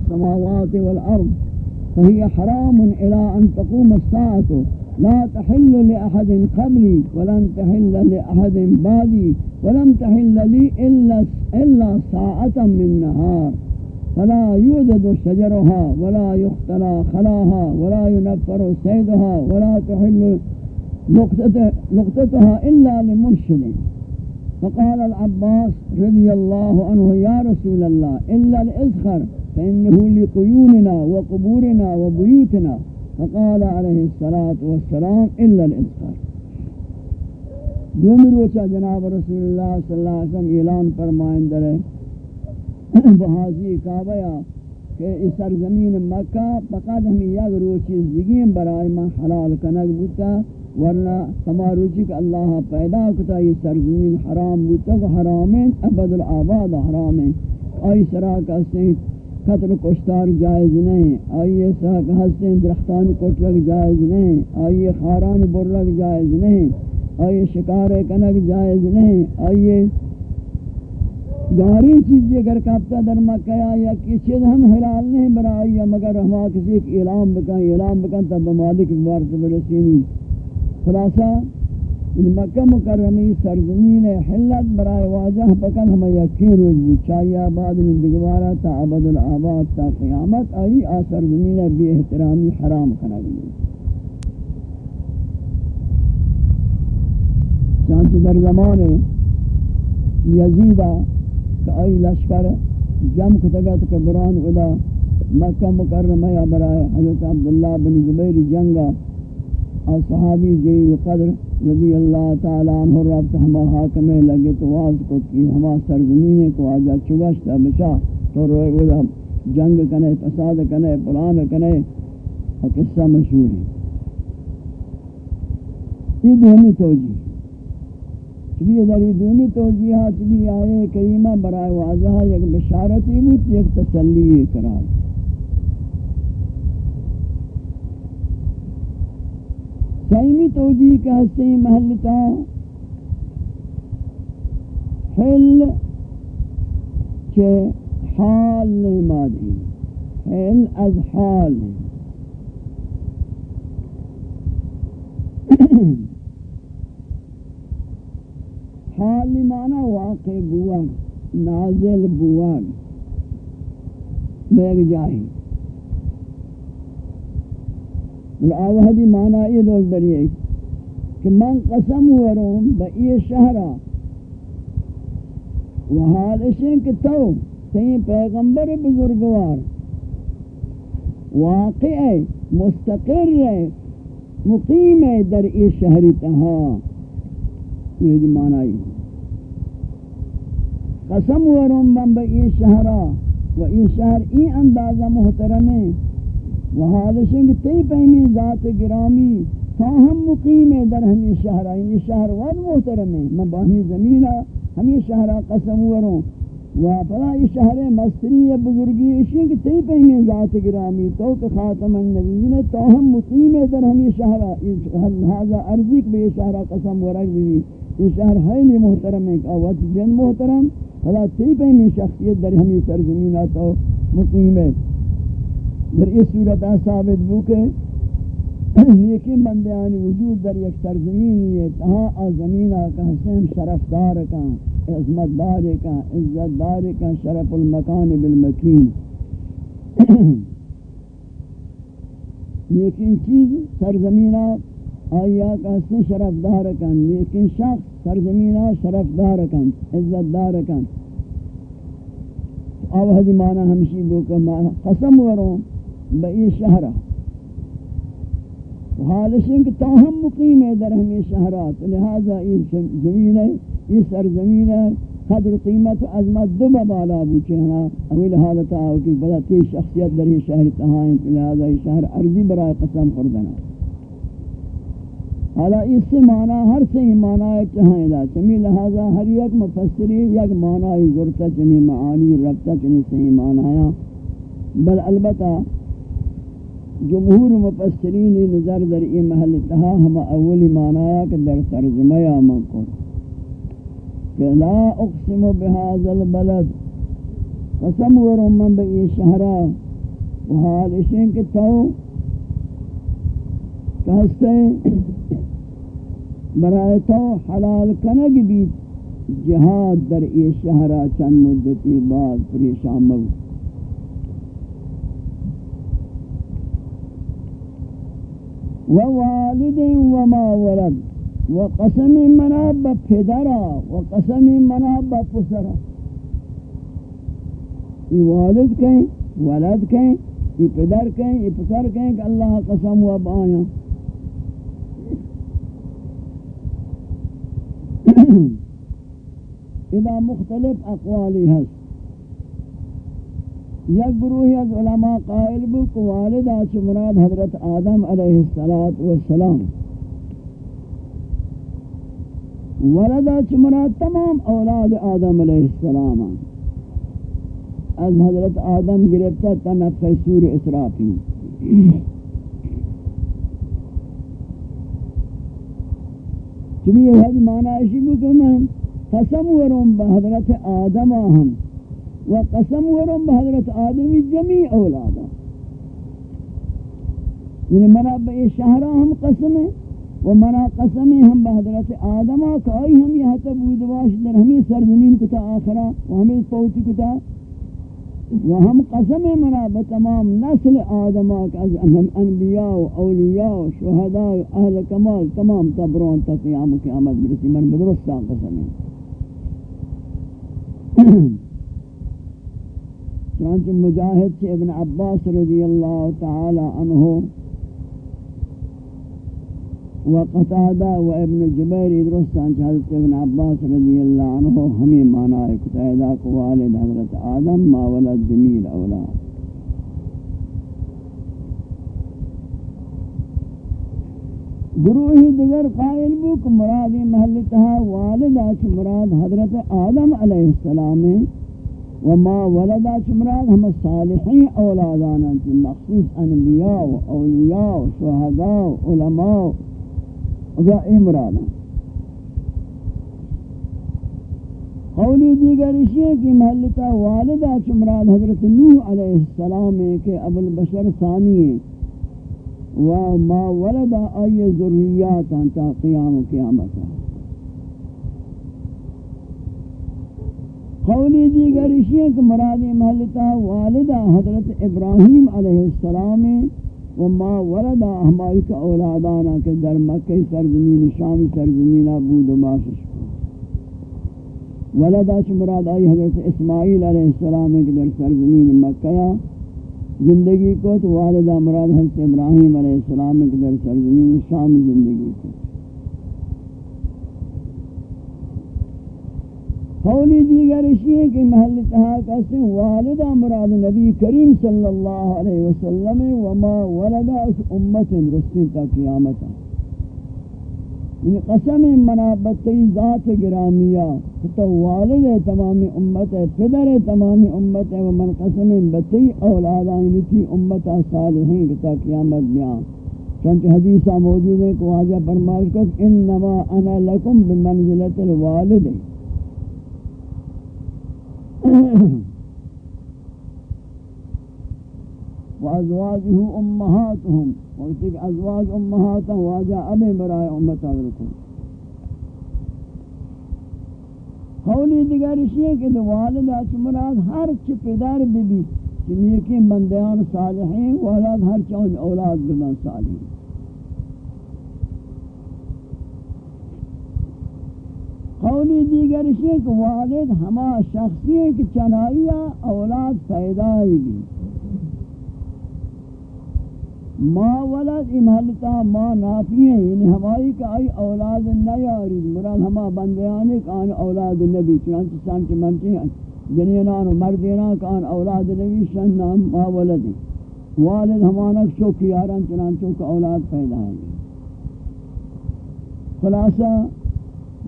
السماوات والأرض فهي حرام إلى أن تقوم الساعة. لا تحل لأحد قبلي ولن تحل لأحد بعدي ولم تحل لي إلا, إلا ساعة من نهار. فلا يوجد شجرها ولا يختلى خلاها ولا ينفر سيدها ولا تحل لقطتها إلا لمرشد. فقال العباس رضي الله عنه يا رسول الله إلا الإزخر. فإنه لقيوننا وقبورنا وبيوتنا فقال عليه الصلاة والسلام إلا الإزخر دومی روچا جناب رسول اللہ صلی اللہ علیہ وسلم اعلان فرمائیں درے بحاضی کعبہ کہ اس سرزمین مکہ فقط ہمیں یک روچی زگیم برای من حلال کنگ بوتا ورنہ تماروچی کہ اللہ پیدا کتا یہ سرزمین حرام بوتا کہ حرامین ابد العباد حرامین آئی سرا کہتے قتل کشتار جائز نہیں، آئیے سرا کہتے درختان کٹرک جائز نہیں، آئیے خاران برک جائز نہیں، آئیے شکار کنک جائز نہیں، آئیے گاری چیز اگر کافتا در مکہ یا کی چیز ہم حلال نہیں برائی مگر ہما کسی ایک اعلام بکن اعلام بکن تب مالک بارت برسینی۔ خلاصہ مکہ مکرمی سرزمین حلت برای واجہ بکن ہم یقین روز بود چاہیے آباد من دگوارا تا عبد العباد تا قیامت، آئی آ سرزمین بی احترامی حرام کنا گئی چانچہ در زمان یزیدہ کہ آئی لشکر جم کتگت کہ بران ادا مکہ مکرمہ یا برائے حضرت عبداللہ بن زبیر جنگا اور صحابی جیل قدر رضی اللہ تعالیٰ عنہ رابط ہما حاکمیں لگے تو واز کو کی ہما سرزمین کو آجا چگشتا بشا تو روئے ادا جنگ کنے، فساد کنے، پلان کنے، اور قصہ مشہور ہے۔ یہ دہمی توجیہ چبی دری دونی توجیحات بھی آئے کریمہ برائے واضح یک بشارتی بود یک تسلی قرار سیمی توجیح کا حصے محلتا حل چے حال مادی حل از حال۔ حال معنی واقع بوان، نازل بوان بیگ جاہی۔ آوہدی معنی یہ لوگ دریئے کہ من قسم ورم با یہ شہرہ و حالشیں کہ تو تین پیغمبر بزرگوار. واقع ہے مستقر ہے مقیم ہے در یہ شہری تہا یہ جو معنی ہے قسم ورم من با این شہرہ و این شہر این اندازہ محترم ہے و حالشن تی پہمی ذات گرامی تا ہم مقیم ہے در ہمی شہرہ این شہر ود محترم ہے۔ من با ہمی زمینہ ہمی شہرہ قسم ورم و پلا یہ شہر مستری بزرگی اشین تی پہمی ذات گرامی تو کہ خاتم النبیین تو ہم مقیم ہے در ہمی شہرہ لہذا ارزی کہ یہ شہرہ قسم ورگ بھی۔ یہ شہر حیلی محترم ہے کہ وقت جن محترم۔ حالا تی پہ میں شخصیت در ہمی سرزمین آتا مقیم ہے۔ در اس صورت ثابت بو کہ لیکن بندیانی وجود در یک سرزمینی ہے تہاں آ زمین آکا حسین شرف دار کا عظمت دار کا عزت دار کا شرف المکان بالمکین. لیکن چیز سرزمینہ آیا کا حسین شرف دار کن لیکن شخص سرزمینہ شرف دار کن عزت دار کن آوہ معنی ہمشی بوکا معنی قسم وروں بئی شہرہ حالشن کہ تاہم مقیم ہے در ہمی شہرات لہذا یہ زمین ہے، یہ سرزمین ہے۔ قدر قیمت عظمت دو بالا بوچے ہنا اویل حالتا آو کہ بدا تی شخصیت در یہ شہر تہائیں لہذا یہ شہر عرضی برای قسم خوردنا حالا اس سے معنی، ہر سے ہی معنی چاہیں دا چمی، لہذا ہر یک مفسری یک معنی ضرورت چمی معانی ربطہ چمی صحیح معنی بل البتہ جمہور مفسرین نظر در ای محل تہا ہم اولی معنی کہ در ترجمہ یا منکر کہ لا اقسم بهذا البلد. قسم ورم من بئی شہرہ و حال اشین کہ تو کہستے برای تو حلال کنگ بھی جہاد در ای شہرہ چند مدتی بعد پریشان مبود ووالد وما ولد. وقسم منا بپدرا وقسم منا بپسرا یہ والد کہیں، ولد کہیں یہ پدر کہیں یہ پسر کہیں کہ اللہ قسم و بآیا اذا مختلف اقوالی ہست یک گروہی از علماء قائل بو کو والدہ چھ مراد حضرت آدم علیہ السلام ولدہ چھ مراد تمام اولاد آدم علیہ السلام از حضرت آدم گرفتا تنفی سور اسرافی. چمی یہ حج معنی اشی بو کہ میں قسم ورم بحضرت آدم آہم و قسم ورم بحضرت آدمی جمیع اولادا. یعنی منا بے شہرہ ہم قسم ہیں و منا قسمی ہم بحضرت آدمہ کہ آئی ہم یہ تبود واش در ہمیں سرزمین کتا آخرہ و ہمیں پوچی کتا. و ہم قسم منا بتمام نسل آدمہ کہ از انبیاء و اولیاء و شہداء و اہل کمال تمام تبرون تا قیام و قیامت برسی. من بدرستان قسم ہے چنانچہ مجاہد سے ابن عباس رضی اللہ تعالی عنہ و قطادہ و ابن جبیر درستان حضرت ابن عباس رضی اللہ عنہ ہمیں مانا ہے قطادہ کو والد حضرت آدم ما ولد جمیل اولاد گروہی دیگر قائل بک مرادی محلتہ والدہ چھ مراد حضرت آدم علیہ السلام ہے وما ولدا چمراد ہم صالحین اولادانا کی مخصوص انبیاء و اولیاء و شہداء و علماء اگا امرادا قولی دیگر اسی ہے کہ محلتا والدہ چمراد حضرت نوح علیہ السلام ہے کہ ابو البشر ثانی ہے وما ولدا آئی ذریات تا قیام و قیامت قولی دیگر اسی ہے کہ مرادی محلتا والدہ حضرت ابراہیم علیہ السلام و ما ولدہ ہمائی کا اولادانا کہ در مکہ سرزمین شامی سرزمین بود و باشش ولدہ چھ مراد آئی حضرت اسماعیل علیہ السلام کہ در سرزمین مکہ زندگی کو تو والدہ مراد حضرت ابراہیم علیہ السلام کہ در سرزمین شامی زندگی کو۔ قولی دیگر اسی ہے کہ محل کہتے ہیں، والدہ مراد نبی کریم صلی اللہ علیہ وسلم وما ولدہ اس امت رسل تا قیامتا یعنی قسم منابتی ذات گرامیہ، تو والد تمام امت ہے پدر تمام امت ہے ومن قسم بتی اولادہ یعنی تھی امت صالحین تا قیامت بیان۔ چونکہ حدیثہ موجود ہے کہ واجہ فرمائش کو، انما انا لکم بمنزلت الوالدین۔ وازواجه امهاتهم. وقت کہ ازواج امهات واجہ اب برائے امت رکھو قولی دیگر اسی ہے کہ والد اس مراد ہر چی پدر بھی بھی نیکی بندیان صالحین، والد ہر چون اولاد بمن صالحین. قولی دیگر شیخ والد ہما شخصی ہے کہ چنائیہ اولاد پیدائی بھی ما ولد امہلتا ما نافی ہیں یعنی ہمائی کا آئی اولاد نیاری، مراد ہما بندیانے کا آن اولاد نبی، چنانچہ سانچہ منچی ہیں۔ جنینان و مردینان کا آن اولاد نبی شن نام ما ولد والد ہمانک چوکی آران چنانچہ کا اولاد پیدا ہے خلاصہ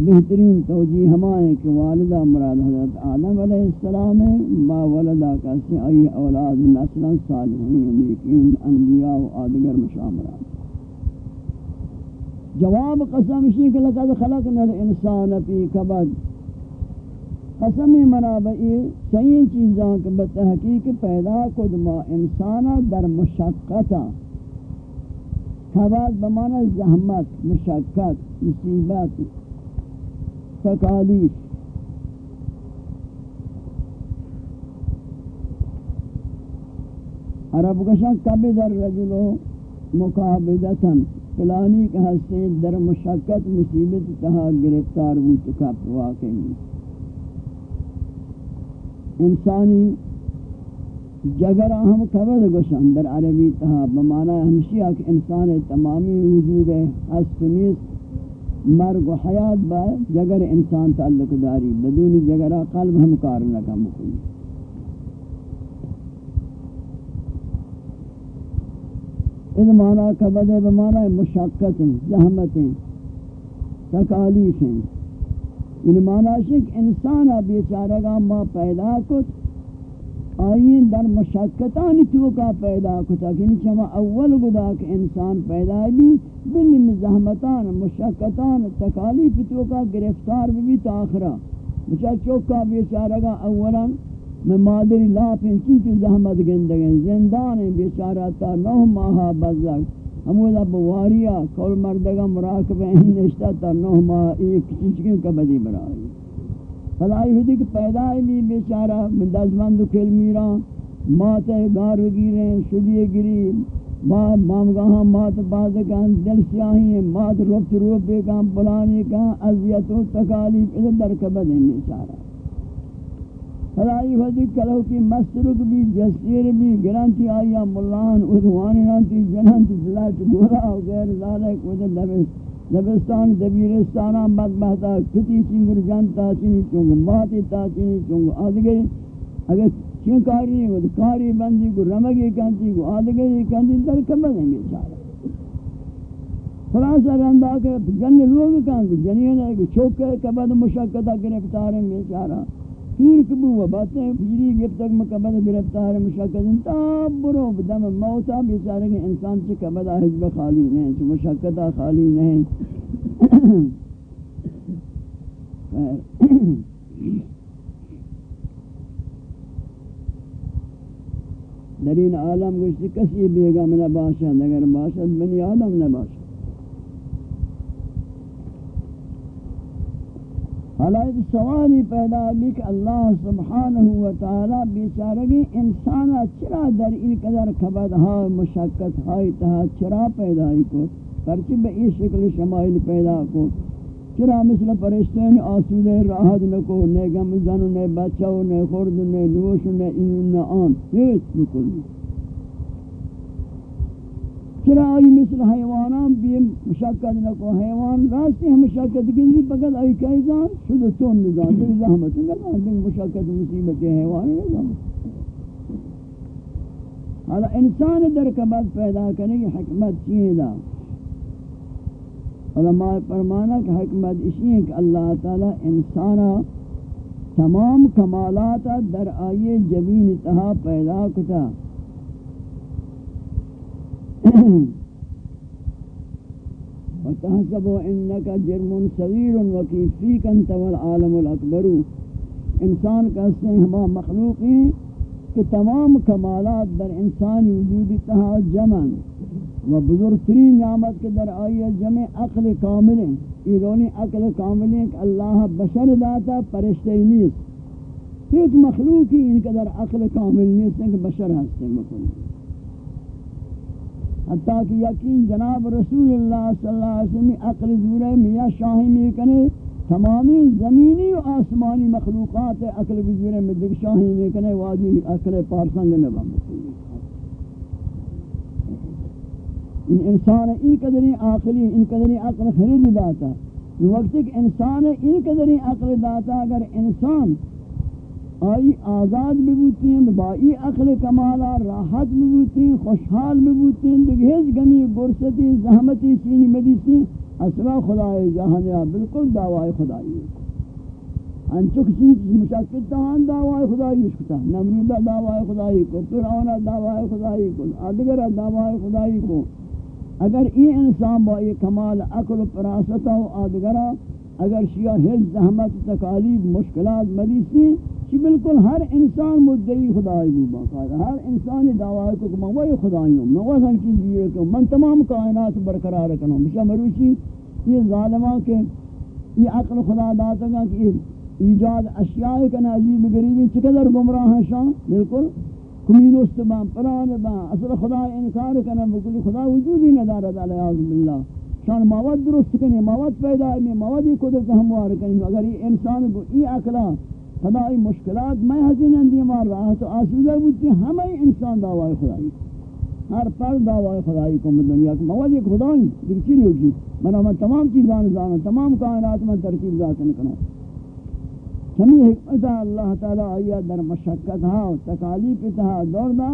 بہترین توجیہ ہمائیں کہ والدہ مراد حضرت آدم علیہ السلام ہے ما ولدہ کسی ای اولاد نسلا صالحین لیکن انبیاء و آدگر مشامرات جواب قسم شیئے کہ لقد خلقنا الانسان فی کبد۔ قسمی منا بئی سین چیزاں کے بتحقیق پیدا کد ما انسانا در مشقتا خبات بمانا زحمت، مشقت، مصیبت تکالیف عرب کشان کبھی در رجلو مقابدتاً فلانی کا حسین در مشقت مصیبت کہا گرفتار ہو چکا واقع انسانی جگر ہم قبض گوشن در عربی تہا بمانا ہمشیہ کہ انسان تمامی وجود ہے حسنیس مرگ و حیات با جگر انسان تعلق داری، بدون جگرہ قلب ہم کار لگا مکنی ان معنی کبد ہے بمعنی مشقتیں، زحمتیں، تکالیفیں۔ ان معنی شک انسان بیچارگا ما پیدا کت، آئین در مشقتان تو کا پیدا کتا یعنی کہ چما اول گدا کہ انسان پیدا بھی بلی زحمتان مشقتان تکالیف تو کا گرفتار بھی تا تاخرہ بچا چوکا بیچارگا اولا میں مادری لا لاپیں چنچ زحمت گندگیں زندان بیچارہ تا نو ماہا بزک ہمودا بواریا، کول مردگا مراقب ہیں نشتا تا نو ماہ ایک چنچکیں کبدی برائی. فلائی ہوئی کہ پیدا بھی بیچارہ دزمند کھل میران مات گار گیریں شدی گری بعد مامگاہاں مات باز کان دل سیاہی مات رفت روپ کان پلانی کان عذیت و تکالیف ادھر در کبدیں بیچارہ فلائی وزی کلو کی مسرک بھی، جسیر بھی، گرانتی آیا ملان ادوانی نانتی جنانتی فلات گورا و غیر ذالک ودر دبستان دبیرستانا بدبہتا کتی چنگر جانتا چنی چونگ ماتی تا چنی چونگ آدھگئی اگر چین کاری نہیں ہوتا کاری بندی کو رمگی کانتی کو آدھگئی کانتی در کبھر ہیں بیچارا خلاصہ رندہ کہ جن لوگ کانتی جنین ہے، کہ چوکے کبھر مشکتہ گرفتار ہیں بیچارا پیر کبو و باتیں پیری گفت تک مکبد گرفتار مشکت انتا برو بدم موتا بیچارے کہ انسان سے کبدا حجب خالی نہیں چھ مشکتہ خالی نہیں در این عالم گوشتی، کسی بیگم نباشد اگر باشد بنی آدم نباشد حالا ایک سوالی پیدا بھی کہ اللہ سبحانہ وتعالی بیچارگی انسانا چرا در این قدر کبد ہائی مشکت ہائی تہا چرا پیدا ہی کو پرچی بے ای شکل شمائل پیدا کو چرا مثل پرشتین آسود راحت نکو نے گم زن نے بچہ نے خورد نے نوش نے این نہ آن. ہیچ نکلی چرا آئی مثل حیوانان بھی مشاکت نکو؟ حیوان راستی ہم مشاکت گندی پکت آئی کائزان شد تون نظام دل زحمت نظام دل مشاکت مصیبت حیوان نظام حالا انسان در کبت پیدا کرنے کی حکمت چیئے دا؟ علماء فرمانا کہ حکمت اسی ہے کہ اللہ تعالی انسانا تمام کمالات در آئیے جبین تہا پیدا کتا۔ وتحسب انك جرم صغير وكيف انت والعالم الاكبر انسان کا سے ہما مخلوق ہیں کہ تمام کمالات در انسان وجود تہا جمع۔ و بزرگترین نعمت کے در آئی جمع عقل کامل ہیں ایرونی عقل کامل ہیں کہ اللہ بشر داتا پرشتے نیست۔ ہیچ مخلوق ہی ان کا در عقل کامل نیست ہیں کہ بشر ہستے مکن۔ حتیٰ کہ یقین جناب رسول اللہ صلی اللہ علیہ وسلم عقل جورے میاں شاہی میں کنے، تمامی زمینی و آسمانی مخلوقات عقل جورے میں دیکھ شاہی میں کنے، واجی عقل پارسنگ نبا ان انسان ان قدری عقلی ان قدری عقل خرید داتا. وقت کہ انسان ان قدری عقل داتا، اگر انسان آئی آزاد بھی بوتی ہیں بائی عقل کمالا، راحت بھی بوتی ہیں خوشحال بھی بوتی ہیں دیکھ ہیچ گمی گرستی زحمتی، سینی، مدیسی، اصلا خدای جہانیا بالکل دعوی خدایی. انچک چیز مشاکل تاہاں دعوی خدایی شکتا نمرودہ دعوی خدایی کو فرعونہ دعوی خدایی کو ادگر دعوی خدایی کو. اگر ای انسان با ای کمال عقل و پراستہ و آدگرہ اگر شیعہ ہیچ زحمت، تکالیف، مشکلات مریسی چی بالکل ہر انسان مدعی خدای بھی باقاعدہ ہر انسان دعوی کو کہ میں وہی خدای ہوں، میں وہاں چیز دیئے کہ من تمام کائنات برقرار کروں بشا مروشی، یہ ظالمان کے، یہ عقل خدا داتا گا کہ ایجاد اشیاء کا عجیب غریبی چقدر گمراہ ہیں شاہ؟ بالکل۔ کمینوست با، پران با. اصل خدا انکار کرنا بکلی خدا وجودی ندارد. علیہ باللہ شان مواد درست کنی، مواد پیدا ہے موادی قدرت ہموار کنی. اگر یہ انسان کو ای اکلا خدای مشکلات میں حسین اندی مار. رہا تو آسودہ بودتی ہمیں انسان دعوی خدای ہر پر دعوی خدای کو دنیا. کو مواد ایک خدای دیکھ چیلی ہوگی میں تمام چیزان زانا تمام کائنات میں ترتیب ذات نکنوں ہمیں حکمت اللہ تعالی آیا در مشکت ہاں تکالیف تہا دور دا،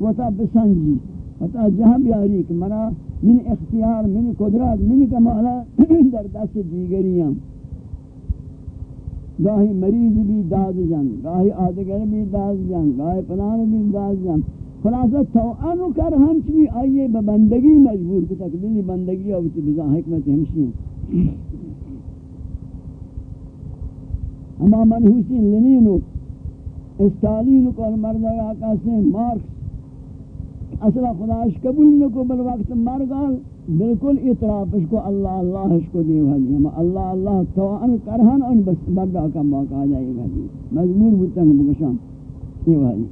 وطا بسنجی، وطا جہاں بیاری کہ منا من اختیار، من قدرات من کمالا در دست دیگریاں گاہی مریض بھی داد جن گاہی آدگر بھی داد جن گاہی پلان بھی داد جن خلاصہ توانو کر ہم چوی آئیے ببندگی مجبور کو تکبیلی بندگی آوتی، بزا حکمت ہمشی ہیں۔ ہما منحوسین لنینو استالین کو المرد یا قاسم مارکس. أصلا خداش قبول نہ کو بل وقت مر گال بالکل اعتراف اس کو اللہ اللہ اس کو دیو ہدی ہم اللہ اللہ توان کرہن آن بس بردہ کا موقع آ جائے گا مجبور ہوتا ہوں بگشان یہ والی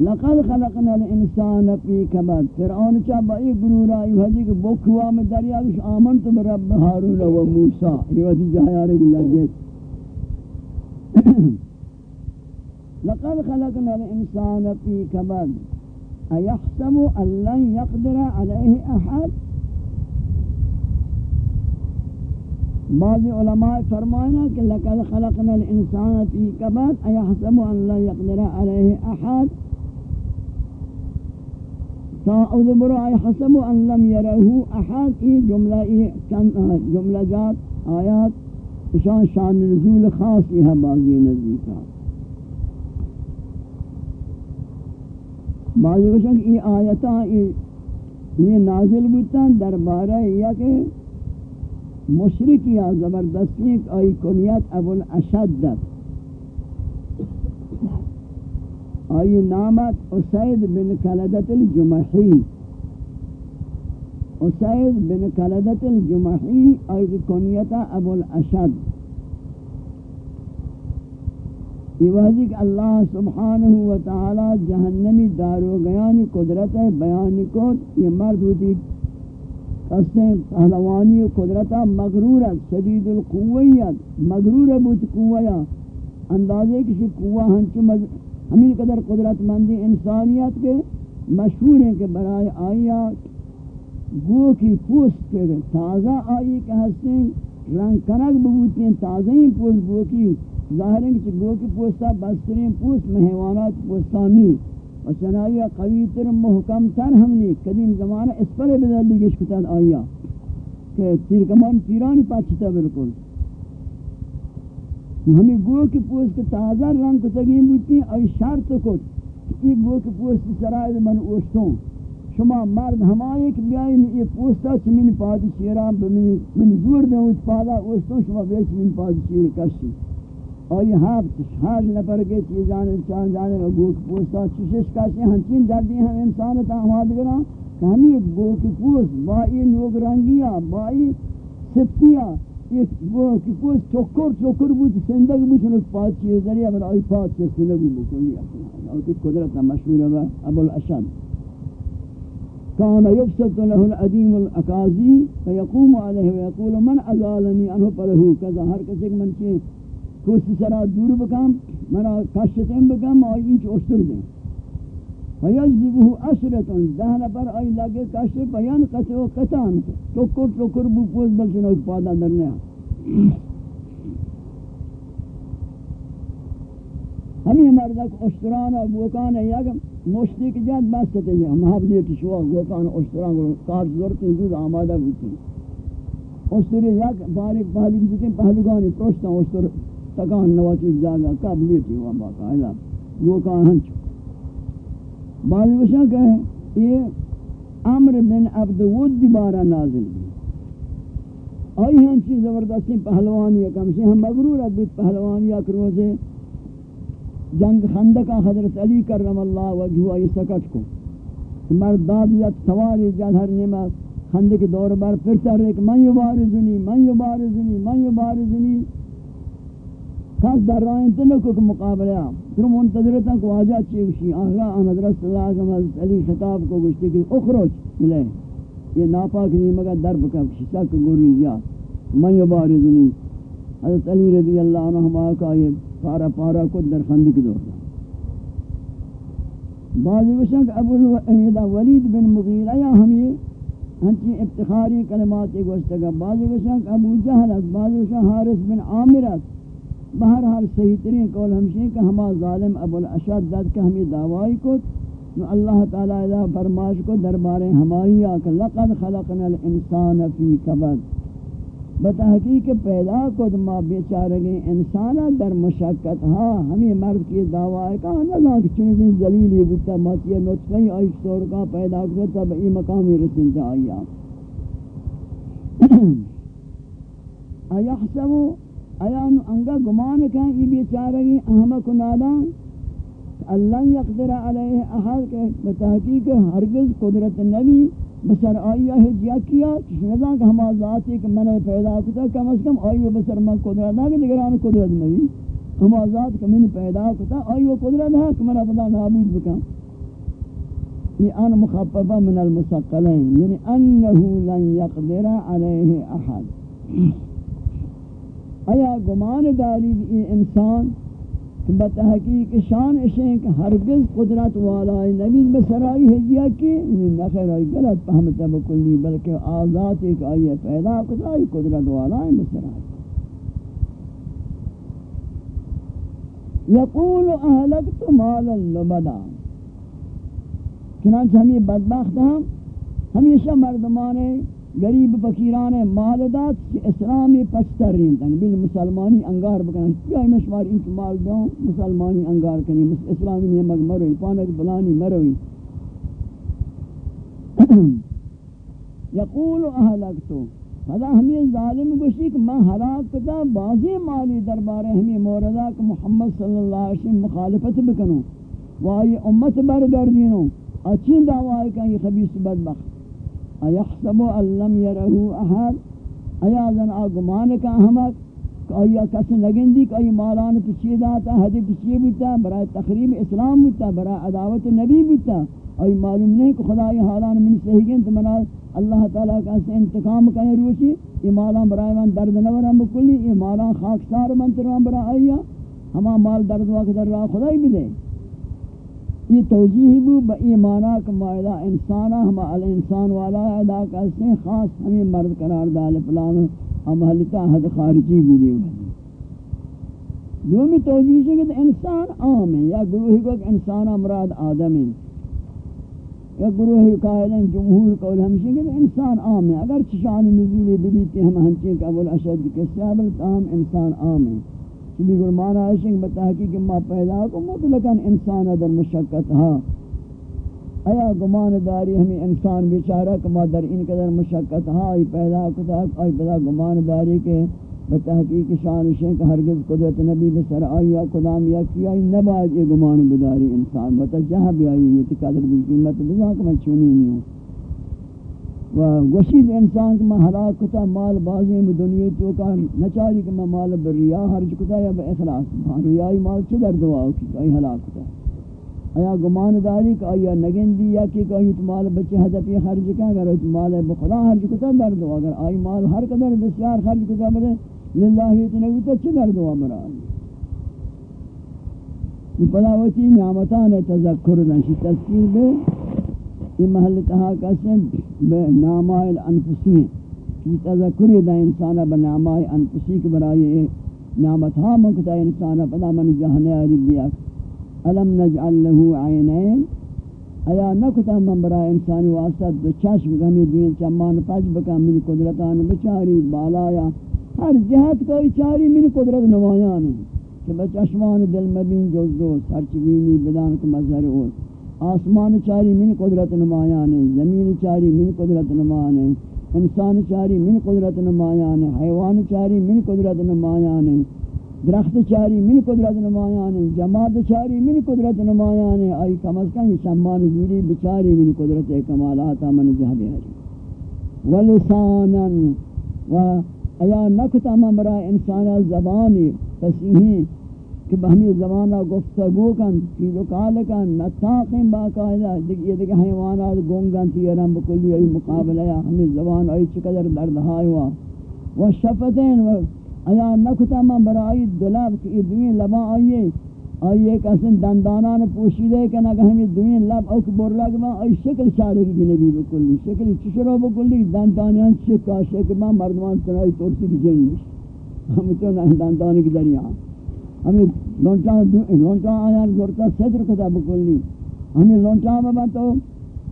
لقد خلقنا الانسان في كبد. فرعون چا بای گرور ای ہدی کہ بوکوا میں دریا وش آمنت برب هارون و موسی یہ وتی جایا رہ لگے لقد خلقنا الانسان في كبد. ايحسب ان لن يقدر عليه احد؟ بعض علماء فرمائنا کہ لقد خلقنا الانسان في كبد. ايحسب ان لن يقدر عليه احد؟ تعود برای حسب ان لم يره احد ای جملہ ای جملہ جات، آیات اشان شان نزول خاصی ہے بعضی نزدیکا بعضی وشن ای آیتاں یہ نازل بودتا دربارہ یا کہ مشرکیہ زبردستی ایک آئی کنیت ابو الاشدت آئی نامت اسید بن کلدت الجمحی. اسید بن کلدت الجمحی آئی کنیتا ابو الاشد. یہ وحدی کہ اللہ سبحانہ وتعالی جہنمی دارو گیانی قدرت ہے بیانی کو یہ مرد ہوتی قسم پہلوانی و قدرتا مغرورت شدید القویت مغرور بوت قویت اندازے کسی قوہ ہنچو ہمیں قدر قدرت مندی انسانیت کے مشہور ہیں کہ برائے آئیا گو کی پوست کے تازہ آئی کہ ہستیں رنگ کنک ببوتی ہیں، تازہ ہی پوست گو کی ظاہر ہے کہ گو کی پوستا بسترین پوست میں حیوانات پوستانی اور چنائیہ قوی تر، محکم تر ہم نے قدیم زمانہ اس پر بدل لی گشکتا آئیا کہ تیر کمان تیرانی پاچتا بالکل۔ ہمیں گو کی پوست کے تازہ رنگ کو تگیم بوتی ای شرط کو یہ گو کی پوست سرائے من اوشتوں۔ شما مرد ہمائے کہ بیائین یہ پوستا چمین پادی شیران بمین من زور دیں اوچ پادا اوشتوں، شما بیچ من پادی شیر کشی۔ آئی ہفت شہر نپر کے چیز جانے چان جانے گو کی پوستا چشش کشی ہنچین جردی ہم انسان تا ہماد کہ ہمیں گو کی پوست بائی نوگ رنگیاں بائی سپتیاں یک وہ کہ کوئی چوکر چوکر بود زندگی بود چون پاس چیز داری اما آئی پاس چیز نگو بکنی اور کی قدرت مشهور ہے ابو الاشد كان يبسط له العديم الاكازي فيقوم عليه ويقول من ازالني عنه فله كذا ہر کسی من کی کوشش سرا دور بکم منا کاشتم بکم اور انچ اوشتر دیں فیجذبه اشرتن دهن پر آئی لگے کاشت بیان قطع و قطعان ٹکر ٹکر بو پوز بلچن اوک پادا در نیا۔ ہمیں مردک اشتران و گوکان یک مشتی کی جد بستے ہیں جی۔ ہم دیتی شوا گوکان اشتران کو کار زورتی دود آمادہ بوتی اشتری یک باریک پہلی بیتی پہلگانی پروشتا اشتر تکان نواچی جاگا، کب لیتی ہوا باقا ہے گوکان ہنچو بعض وشا کہ یہ عمر بن عبد ود نازل بھی آئی ہم چیز زبردستی پہلوانی ہے کمشی ہم مغرور ابیت پہلوانی ہے کروزے جنگ خندقہ حضرت علی کرم اللہ وجہو آئی سکت کو۔ مرد دادیت سوالی ہر نعمت خندق دور بار پھر چر ایک من یبارزنی من یبارزنی من یبارزنی کس در رائن تنکو کہ مقابلہ پھر منتظرتا کو آجا چیوشی آخرا آن حضرت صلی اللہ علیہ وسلم علی خطاب کو گشتے کہ اخروج ملے. یہ ناپاک نہیں مگا در بکا کشی گوری زیاد. من یبارزنی حضرت علی رضی اللہ عنہ ہما کا یہ پارا پارا کو در خندق دور بعضی وشن کہ ابو ولید بن مغیرہ یا ہم یہ ہنچی افتخاری کلمات گوشتگا بعضی گوشتگا کہ ابو جہل بعضی گوشتگا حارس بن عامر است. بہرحال صحیح ترین قول ہمشی کہ ہما ظالم ابو الاشد داد کہ ہمیں دعوائی کو نو اللہ تعالی اذا فرماش کو دربار ہمائی آکا لقد خلقنا الانسان فی کبد۔ بتحقیق پیدا کو ما بیچارگی انسانا در مشکت ہاں ہمیں مرد کی دعوی کا نہ کہ چیزیں ذلیلی بتا ماتی نطفہ آئی طور کا پیدا کو تب ای مقامی رسن تا آیا ایحسب انگا گمان کہ یہ بیچارگی احمق نادان اللہ یقدر علیہ احد کے بتحقیق ہرگز قدرت نبی بسر آئیہ ہجیا کیا نظام کہ ہما ذاتی کہ میں نے پیدا کتا، کم از کم آئیہ بسر من قدرت نہ کہ نگران قدرت نبی۔ ہما ذات کہ میں نے پیدا کتا آئیہ قدرت ہے کہ میں نے پتا نابود بکا۔ یہ ان مخففہ من المسقلین یعنی انہو لن یقدر علیہ احد آیا گمان داری یہ انسان کہ بتحقیق شان اشیں کہ ہرگز قدرت والا نبی بسرائی ہے کی نخیر آئی غلط فہمتا بکلی بلکہ آزاد ایک آئی پیدا کتا آئی قدرت والا ہے بسرائی۔ یقول اہلکت مالا لبدا۔ چنانچہ ہم یہ بدبخت ہم ہمیشہ مردمانے غریب فقیران مالدات اسلامی پچتر رین تنگ بل مسلمانی انگار بکنن۔ کیا مشوار ان مال دوں؟ مسلمانی انگار کنی۔ اسلامی نیمک مروی پانک بلانی مروی یقول اہلکتو۔ فضا ہمیں ظالم گوشی کہ میں حلاک کتا، بازی مالی دربارے ہمیں موردہ کہ محمد صلی اللہ علیہ وسلم مخالفت بکنوں وائی امت برگردینوں اچین دعوائی کہ یہ خبیص بدبخت۔ ایحسب ان لم يره احد ایا زن اگمان کا احمق ایا کس نگندی کہ ای مالان پچھی داتا حدی پچھی بتا برای تخریب اسلام بتا برای عداوت نبی بتا ای معلوم نہیں کہ خدای حالان من صحیحین تو منا اللہ تعالیٰ کا سے انتقام کرنے روشی؟ ای مالان برای من درد نورم بکلی ای مالان خاکسار من تروان برای آیا؟ ہما مال درد وقت در راہ خدای بدے۔ یہ توجیہ بھی با ایمانا کمائدہ انسانا ہم الانسان والا ادا کرتے خاص ہمیں مرد قرار دال پلان ہم حلتا حد خارجی بھی دیو دومی توجیہ ہے کہ انسان عام ہے، یا گروہی کو انسان امراد آدم ہے۔ یا گروہی قائلیں جمہور قول ہمشہ کہ انسان عام ہے۔ اگر چشان نزولی ببیتی ہم ہنچیں کہ ابو الاشد کے سیابل تاہم انسان عام ہے۔ بھی گرمانا ہے کہ بتحقیق ما پیدا کو مطلقاً انسان در مشقت ہاں۔ ایا گمان داری ہمیں انسان بیچارہ کما در ان قدر مشقت ہاں ای پیدا کتا ای پیدا گمان داری کے بتحقیق شان شیں ہرگز قدرت نبی بسر آیا قدام یا کیا ای نباز یہ گمان بداری انسان بتا جہاں بھی آئی، یہ قدر بھی قیمت بزا کہ میں چونی نہیں ہوں۔ و گوشید انسان کہ میں ہلاک کتا، مال بازی میں دنیا تو کا نچاری کہ میں مال بریا حرج کتا یا بے اخلاص ریائی مال چھ در دعا کی کئی ہلاک کتا۔ آیا گمان داری کہ آیا نگن دی یا کہ کہیں تو مال بچے حدفی خرج کا اگر تو مال بخدا حرج کتا در دعا اگر آئی مال ہر قدر بسیار خرج کتا بلے للہ اتنے تو چھ در دعا مرا؟ پلاوتی نعمتان تذکر نشی تذکیر بے یہ محل تہا قسم بے نامائل انفسی ہیں۔ کی تذکری دا انسانا بنامائی انفسی کے برای نعمت ہاں مکتا انسانا پدا من جہنے آری بیاک علم نجعل له عینین۔ ایا نکتا من برای انسانی واسطہ دو چشم گمی دین چمان پج بکا من قدرتان بچاری بالایا ہر جہت کوئی چاری من قدرت نمایان کہ بچشمان دل مبین جز دوست ہر چبینی بدان کو مظہر ہوت آسمان چاری من قدرت نمایان ہے زمین چاری من قدرت نمایان ہے انسان چاری من قدرت نمایان ہے حیوان چاری من قدرت نمایان ہے درخت چاری من قدرت نمایان ہے جماعت چاری من قدرت نمایان ہے آئی کم از کم شمان زوری بچاری من قدرت کمالات من جہبی ہری ولسانا، و ایا نکتا من برای انسان زبانی فسیحین کہ بہمی زمانہ گفتگو کن چیزو کال کن نتاقیں باقاعدہ یہ دیکھ، حیوانات گونگن تیرم بکلی ای مقابلہ یا ہمیں زبان ای چقدر دردہائی ہوا و شفتین، و ایا نکتا من برائی دلاب کہ یہ دوین لبا آئیے آئیے کسن دندانان پوشیدے کہ نگہ ہمیں دوین لب اوک برلگ با آئی شکل چارے کی جنبی بکلی، شکل چشرو بکلی دندانان شکا شکل با مردمان سنائی تورسی کی جنیش ہم تو دندان کی دریان ہمیں لونٹان لونٹان آیا گورتا صدر کو کتا بکلی ہمیں لونٹان بابا تو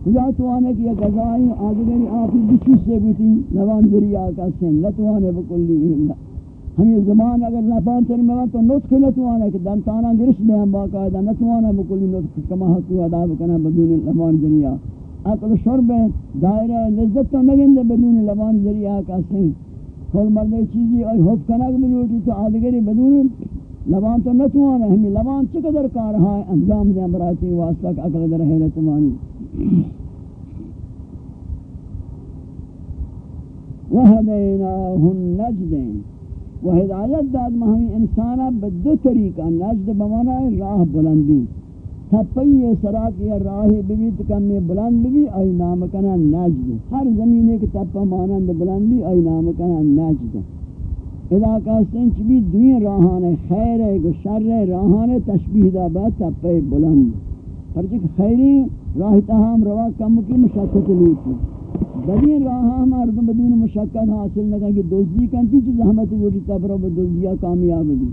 کجا تو آنے کی گزائی آگے آفی بچو سے بوتی نوان دریا کا سن لتوانے بکلی ہمیں زمان اگر لپان تر میں تو نطق لتوانے کہ دنتانا گرش دے ہم باقاعدہ۔ نتوانا بکلی نطق کما حقو ادا بکنا بدون لبان دریا اکل شرب دائرہ لذت تو نگندے بدون لبان دریا کا سن کل مردے چیزی اور حب کنک ملوٹی تو آدگری بدون لبان تو نتوانا ہمیں لبان چقدر کارہا ہے انجام دیں براتی واسطہ کہ اقدر حیلت مانی۔ وَهَدَيْنَاهُ النَّجْدَيْنِ وہدایت داد مہمی انسانا بدو طریقہ، نجد بمانا راہ بلندی۔ تپئی سراک یا راہ بیت کم بلند بھی آئی نام کنا نجد۔ ہر زمینے کی تپا مانند بلندی آئی نام کنا نجد۔ ادا کاستن چی بھی دوی راہان خیر ہے گو شر ہے راہان تشبیح دا با تپے بلند۔ پرچک خیری راہ تاہم روا کم کی مشکت لیتی بدین راہ مردم بدون مشکت حاصل نہ کہ دوزی کنتی چی زحمت جوڑی تبرو بدوزیہ کامیاب بھی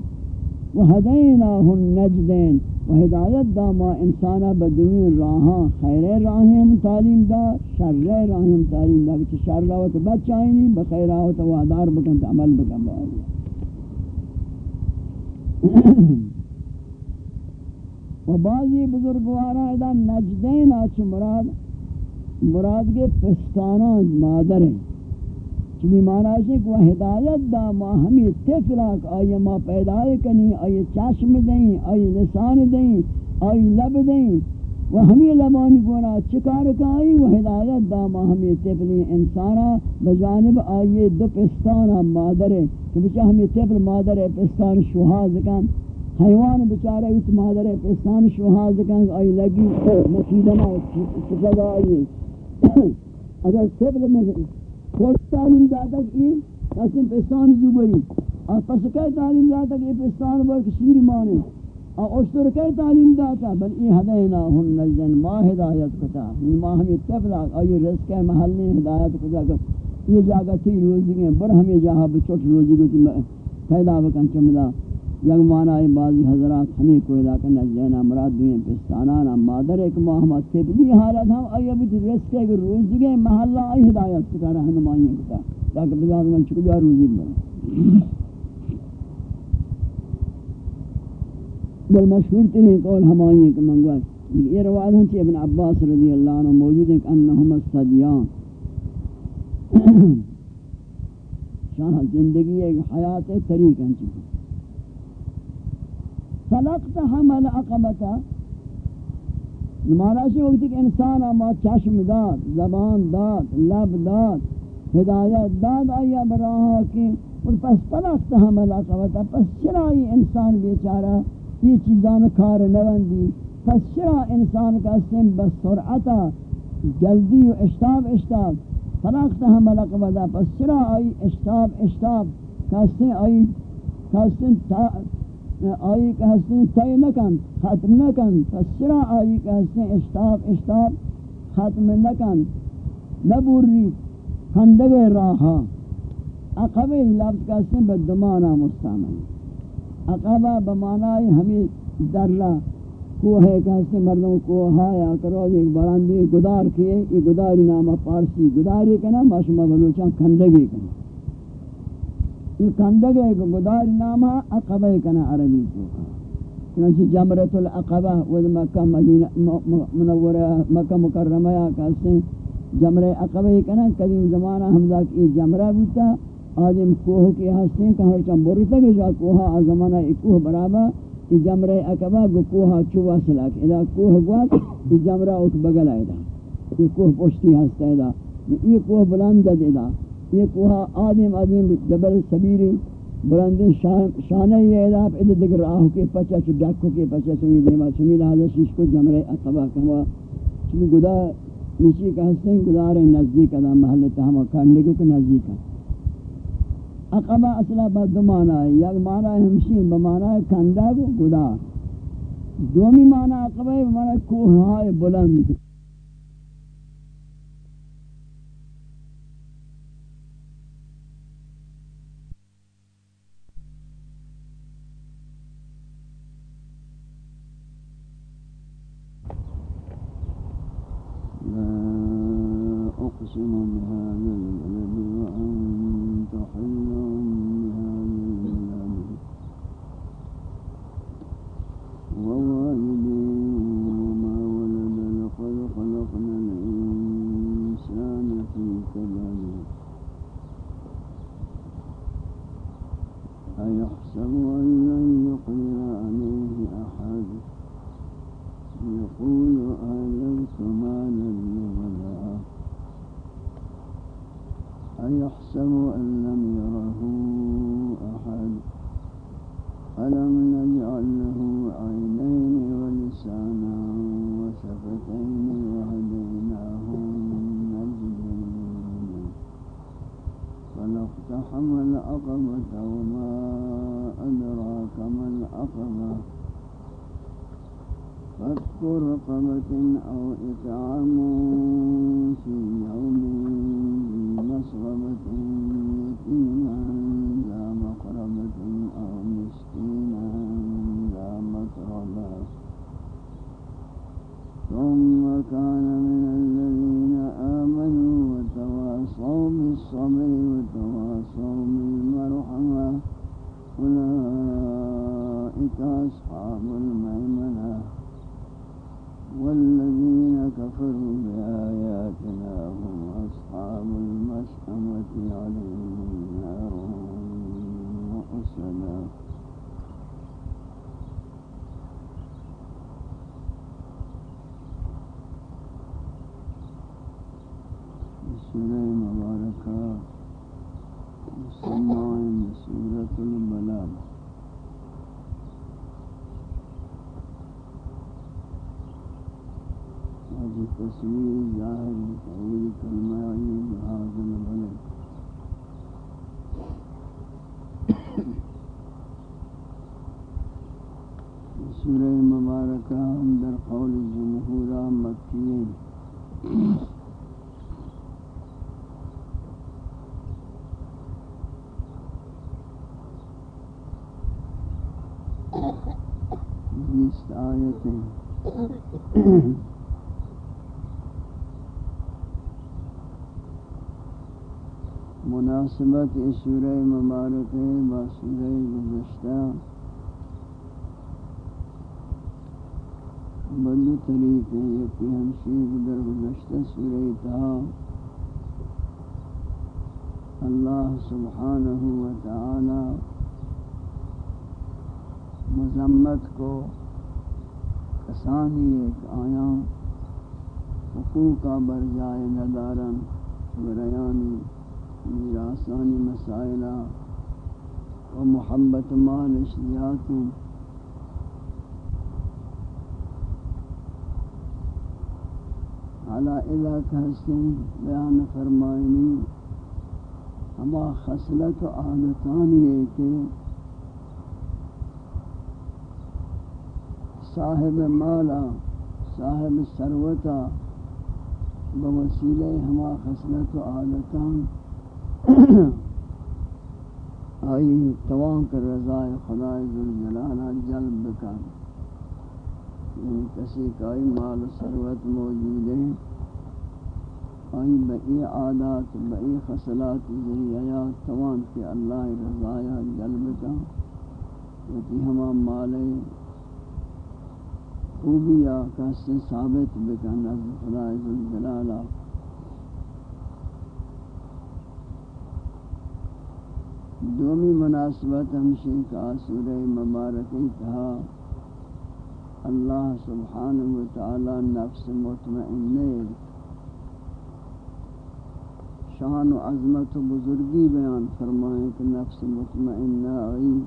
و وہدیناہ النجدین و ہدایت دا ما انسانا بدوین راہاں خیر راہیں ہم تعلیم دا، شر راہیں ہم تعلیم دا کہ شر راہت بچ آئینی بخیر راہت وعدار بکن تا عمل بکن بائی و بعضی بزرگوارا ادا نجدین آچ مراد مراد کے پستانان مادر ہیں۔ چمی معنی ہے کہ وہ ہدایت دا ما ہمیں تفلاک آئی ما پیدای کنی آئی چشم دیں آئی لسان دیں آئی لب دیں۔ وہ ہمیں لبانی گونا چکار کا آئی وہ ہدایت دا ما ہمیں تفلی انسانا بجانب آئی دو پستانا مادر ہے کہ بچہ ہمیں تفل مادر ہے پستان شوہاز کن۔ حیوان بچارے اس مادر ہے پستان شوہاز کن آئی لگی مکیدنا چکا آئی اگر تفل میں خود تعلیم داتا کہ کسی پستان زوبری اور پس کئی تعلیم داتا کہ پستان برک شیر مانے. اور اشتر کئی تعلیم داتا بل ای ہدینا ہم نجدن ما ہدایت کتا. یہ ما ہمیں تفلا آئی رزق محلی ہدایت کتا. کہ یہ جاگہ تھی روزی گئے بر ہمیں جہاں بچوٹ روزی گئی پیدا بکن چمدہ یک معنی بعضی حضرات ہمیں کوئی علاقہ نجینا مراد دوئیں پستانانا مادر ایک محمد تبلی حالت ہم آئی ابھی رزق ہے کہ روزی گئے محلہ آئی ہدایت کتا رہنمائیں کتا تاکہ بزاد من چکو جا روزی بنا بل مشہور تنہیں قول ہمائیں کہ منگوار یہ روایت ہم چی ابن عباس رضی اللہ عنہ موجود ہیں کہ انہم الصدیان شاہ زندگی ایک حیات طریق ہم چکو خلقت حمل عقبتا. نمارا سے وقت کہ انسان اما چشم داد، زبان داد، لب داد ہدایت داد، آیا براہا کی اور پس خلقت حمل عقبتا. پس چرائی انسان بیچارہ یہ چیزان کار نوندی پس چرا انسان کا سن بس سرعتا جلدی و اشتاب اشتاب؟ خلقت حمل عقبتا. پس چرا آئی اشتاب اشتاب؟ کسن آئی کسن آئی کہ ہستیں تی نکن، ختم نکن، پس چرا آئی کہ ہستیں اشتاب اشتاب ختم نکن؟ نبوری خندگ راہا. اقبہ لفظ کا ہستیں بدمانا مستعمل. اقبہ بمانائی ہمیں درلہ کوہ ہے کہ ہستیں مردوں کوہا یا کرو ایک براندی گدار کیے یہ گداری نامہ پارسی گداری کنا ماشمہ بلوچان کھندگی کنا. یہ کندگ ہے کہ گدار نامہ عقبہ کنا عربی کو چنانچہ جمرت العقبہ وہ مکہ مدینہ منورہ مکہ مکرمہ یا کہتے ہیں جمرہ عقبہ کنا قدیم زمانہ ہمزہ کی جمرہ بوتا آدم کوہ کی ہستیں کہ ہر چم بورتا کہ جا کوہ آ زمانہ ایک کوہ برابا کہ جمرہ عقبہ گو کوہ چوا سلاک ادا کوہ گوا کہ جمرہ اٹھ بگل آئے دا یہ کوہ پشتی ہستا ہے دا یہ کوہ بلند دے دا یہ کوہ آدم آدم جبل سبیری بلندی شانہ یہ ادا پہ دیگر راہ کے پچا چھ ڈاکو کے پچا چھ دیما چمی لہذا شیش کو جمرہ عقبہ کہوا چمی گدا نیچی کا ہستیں گدار نزدیک ادا محل تہم کھانڈے کو کہ نزدیک ہے۔ عقبہ اصلا با دو معنی ہے۔ یک معنی ہمشی بمعنی کھانڈا کو گدار دومی معنی عقبہ بمعنی کوہائے بلند۔ معصوم ہیں لحاظ تصویر ظاہر قول کلمہ یہ لحاظ سورہ مبارکہ ہم در قول جمہورہ مکیین بیست آیتیں مناسبت سورہ مبارک با سورہ گزشتہ بندو طریقے یکی ہمشیر در گزشتہ سورہ تہا اللہ سبحانہ وتعالی مذمت کو کسانی ایک آیاں حقوقہ برجائے ندارن وریانی میراسانی مسائلہ و محبت مال اشیات علا علاقہ حسن بیان فرمائنی ہما خصلت و عادتانی ہے کہ صاحب مالا، صاحب سروتا بوسیلہ ہما خصلت و عادتان آئی توان کر رضائے خدای ذوالجلالہ جلب بکن یعنی کسی کا آئی مال و ثروت موجود ہے آئی بئی عادات بئی خصلات ذریعیات توان کہ اللہ رضائے جلب بکن یعنی ہما مال خوبیہ کسی ثابت بکن از خدای ذوالجلالہ دومی مناسبت ہمشی کا سورہ مبارکی تھا اللہ سبحانہ وتعالی نفس مطمئنہ شان و عظمت و بزرگی بیان فرمائیں کہ نفس مطمئنہ آئی۔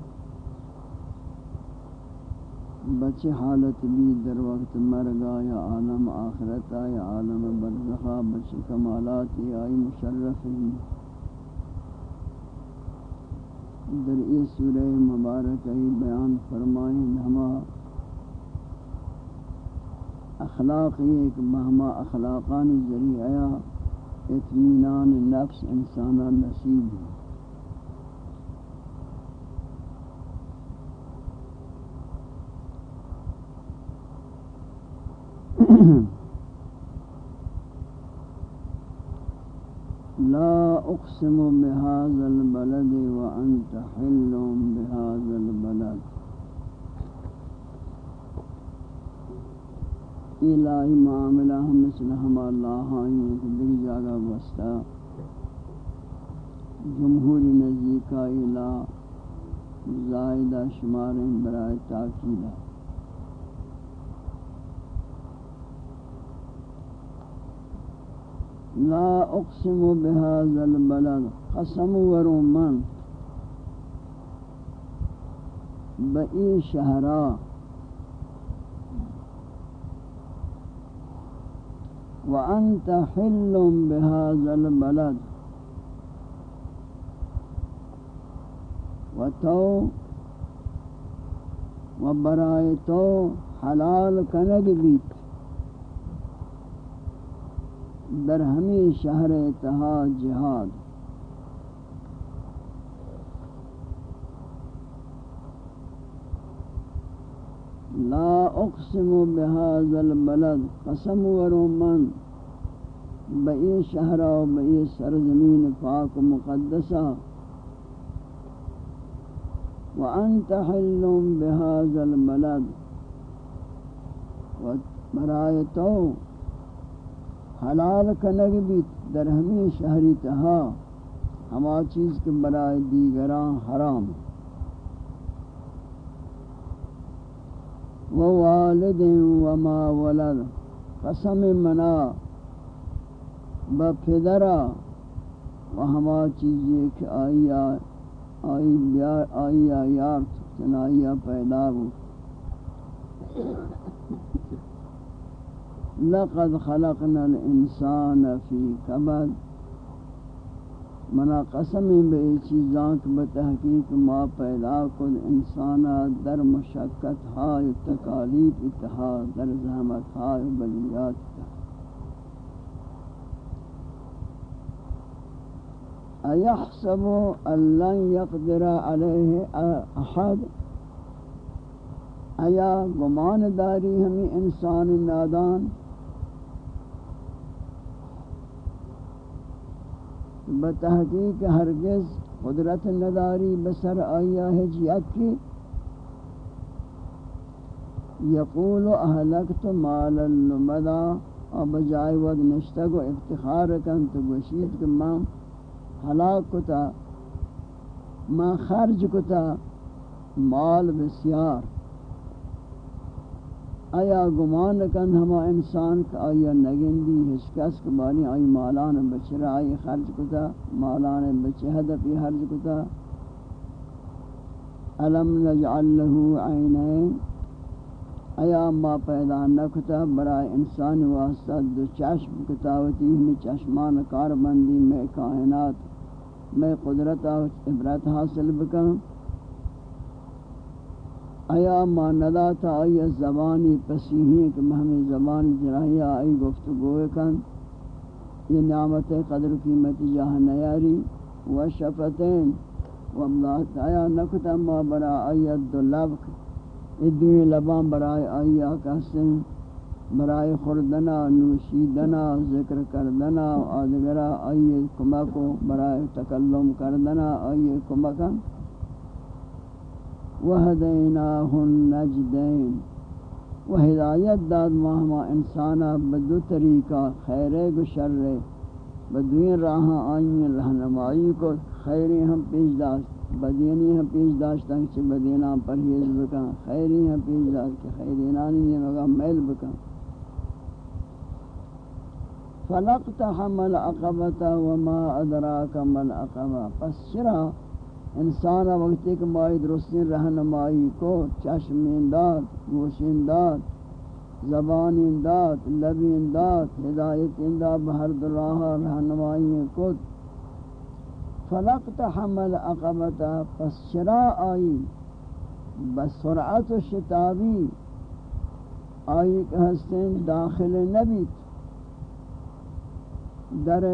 بچے حالت بھی در وقت مرگا یا عالم آخرتا یا عالم برزخا بچے کمالات آئی مشرف ہی در ای سورہ مبارک ای بیان فرمائیں ہما اخلاق ایک مہما اخلاقان ذریعہ اطمینان نفس انسانہ نصیب ہے۔ اقسم بهذا البلد وانت حل بهذا البلد. الہی معاملہ ہم مثل ہم اللہ آئیں کہ دیکھ جاگا بستا جمہوری نزدیکہ الہ زائدہ شمار برائے تاکیدہ. لا اقسم بهذا البلد. قسم ورومن بئی شہرا وانت حل بهذا البلد. وتو وبرائتو حلال کنگ بیت. در ہمی شہر اتحاد جہاد لا اقسم بهذا البلد، قسم ورومن بئی شہر و بئی سرزمین پاک مقدسہ وانت حل بهذا البلد. و برائے تو حلال کنگ بھی در ہمی شہری تہا، ہما چیز کے برائے دیگران حرام۔ و وما ولد، قسم منا بپدرا و ہما چیز کہ آئی آئی آئی یار چنائیہ پیدا ہو لقد خلقنا الانسان فی کبد. منا قسم بے چیزاں کہ بتحقیق ما پیدا کن انسان در مشقت ہائے تکالیف اتہا در زحمت ہائے بلیات ایحسب ان لن يقدر علیہ احد؟ ایا گمان داری ہمیں انسان نادان؟ بتحقیق ہرگز قدرت نداری بسر آیا ہے جی یقول اہلکت مالا لمدا اور بجائے ود نشتگ و افتخار کن تو گشید کہ ماں ہلاک کتا ماں خرج کتا. مال بسیار. آیا گمان کن ہما انسان کا آیا نگندی ہچکس کے بانی آئی مالان بچرا آئی خرج کتا، مالان بچے حدفی حرج کتا؟ علم نجعل له عینین. آیا ما پیدا نکتا برای انسان واسطہ دو چشم کتاوتی ہمیں چشمان کار بندی میں کائنات میں قدرت عبرت حاصل بکن. آیا ما ندا تا آیا زبانی پسیحی کہ ہمیں زبان جراحی آئی گفتگو کن۔ یہ نعمت قدر قیمت جاہ نیاری۔ و شفتین۔ و اللہ آیا نکتا ما برا آیا دو لبک ادوی لبان برای آیا کسن برای خوردنا، نوشیدنا، ذکر کردنا، آدگرہ آئی کمکو برای تکلم کردنا آئی کمکن وهديناه النجدين وهدایت داد مہما انسانا بدو طریقہ خیر و شر بدوین راہ آئین رہنمائی کو خیری ہم پیش داشت۔ بدینی ہیں پیش داشتا کہ بدینہ پرہیز بکن خیری ہیں پیش داشتا کہ خیرینانی نے مگا میل بکن فلقت حمل عقبتا وما ادراک مل عقبہ پس چرا انسان وقت ایک مائی درستین رہنمائی کو چشمین داد گوشین داد زبان داد لبین داد ہدایت انداد بہر دراہ رہنمائی کو فلقت حمل عقبتا پس چرا آئی؟ بسرعت و شتابی آئی کہ داخل نبیت. در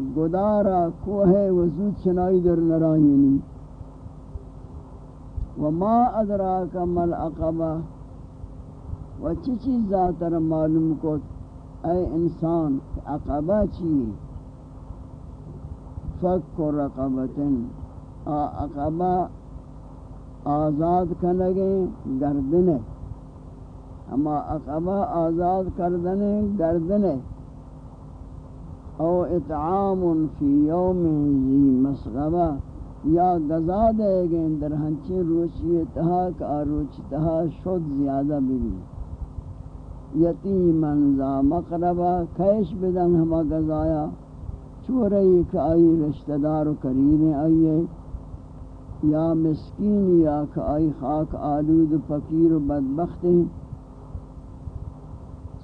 گدارا کوہ وزود چنائی در نرائینی وما ادراک مل عقبہ و چی چیز ذاتر معلوم کو اے انسان، عقبہ چیئے فک و رقبتن. عقبہ آزاد کنگے گردنے اما عقبہ آزاد کردنے گردنے او اطعام فی یوم ذی مسغبہ، یا گزا دے گے در ہنچی روچی تہا کا روچی تہا شد زیادہ بھی یتیمن ذا مقربہ کھیش بدن ہما گزایا چورئی کہ آئی رشتہ دار و کریم آئیے یا مسکین یا کہ آئی خاک آلود فقیر و بدبخت ہیں۔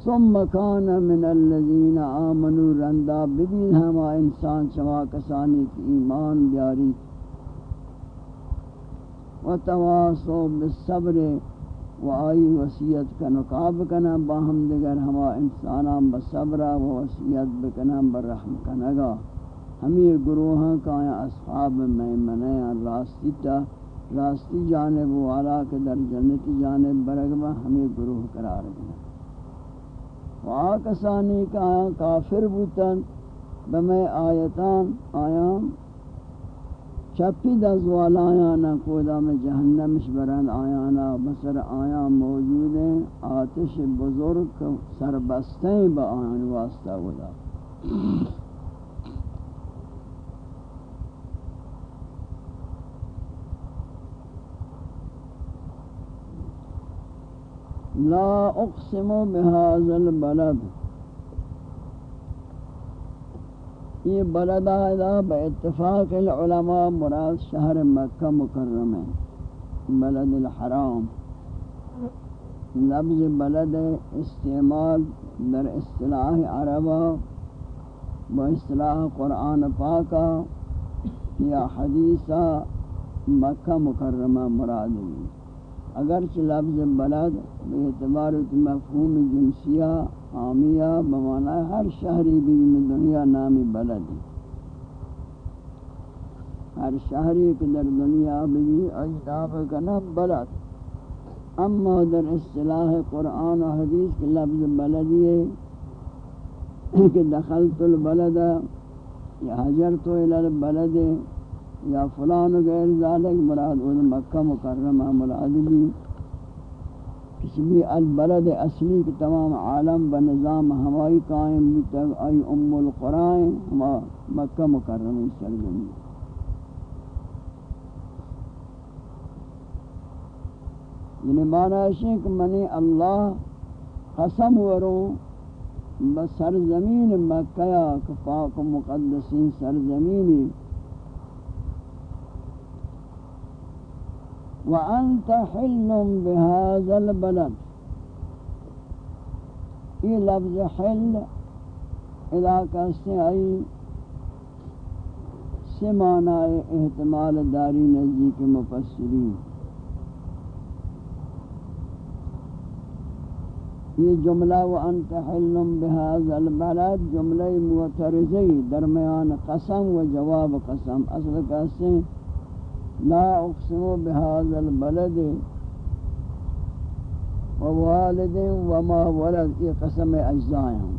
ثم كان من الذين آمنوا رندا بدین ہما انسان شما کسانی کی ایمان بیاری۔ وتواصوا بالصبر و آئی وصیت کا نقاب کنا باہم دیگر ہما انسانان بصبر و وصیت بکنا برحم کنگا ہمیں گروہاں کا اصحاب میمنہ راستی تا، راستی جانب والا کے در جنت جانب برگبا ہمیں گروہ قرار دیا کسانی کا کافر بوتن۔ بمے آیتان آیام۔ چپی دزوال آیانا کودا میں جہنمش برند آیانا۔ بسر آیام موجود ہیں۔ آتش بزرگ سربستیں با آیان واسطہ ودا لا اقسم بهذا البلد. یہ بلد آئیدہ با اتفاق العلماء مراد شہر مکہ مکرم ہے. بلد الحرام. لفظ بلد استعمال در اصطلاح عربہ با اصطلاح قرآن پاکا یا حدیثہ مکہ مکرمہ مراد ہے. اگرچہ لفظ بلد بے اعتبار مفہوم جنسیہ عامیہ بمانا ہر شہری بھی دنیا نامی بلد ہر شہری کے در دنیا بھی اجناب کا نام بلد۔ اما در اصطلاح قرآن و حدیث کے لفظ بلد یہ کہ دخلت البلد یا حجرت البلد۔ یا فلان و غیر ذالک مراد اون مکہ مکرمہ، مراد بھی کسی بھی البلد اصلی کی تمام عالم بنظام ہمائی قائم بھی تک آئی ام القرائن ہما مکہ مکرمہ سرزمی یعنی معنی ہے کہ منی اللہ قسم وروں بسرزمین مکہ کفاق مقدسین سرزمینی وأنت حل بهذا البلد. یہ لفظ حل علاقہ سے آئی سے معنی احتمال داری نزدیک مفسرین. یہ جملہ وانت حل بهذا البلد جملہ معترضی درمیان قسم و جواب قسم. اصل کہتے ہیں لا اقسم بهذا البلد ووالد وما ولد. یہ قسم اجزاء ہیں.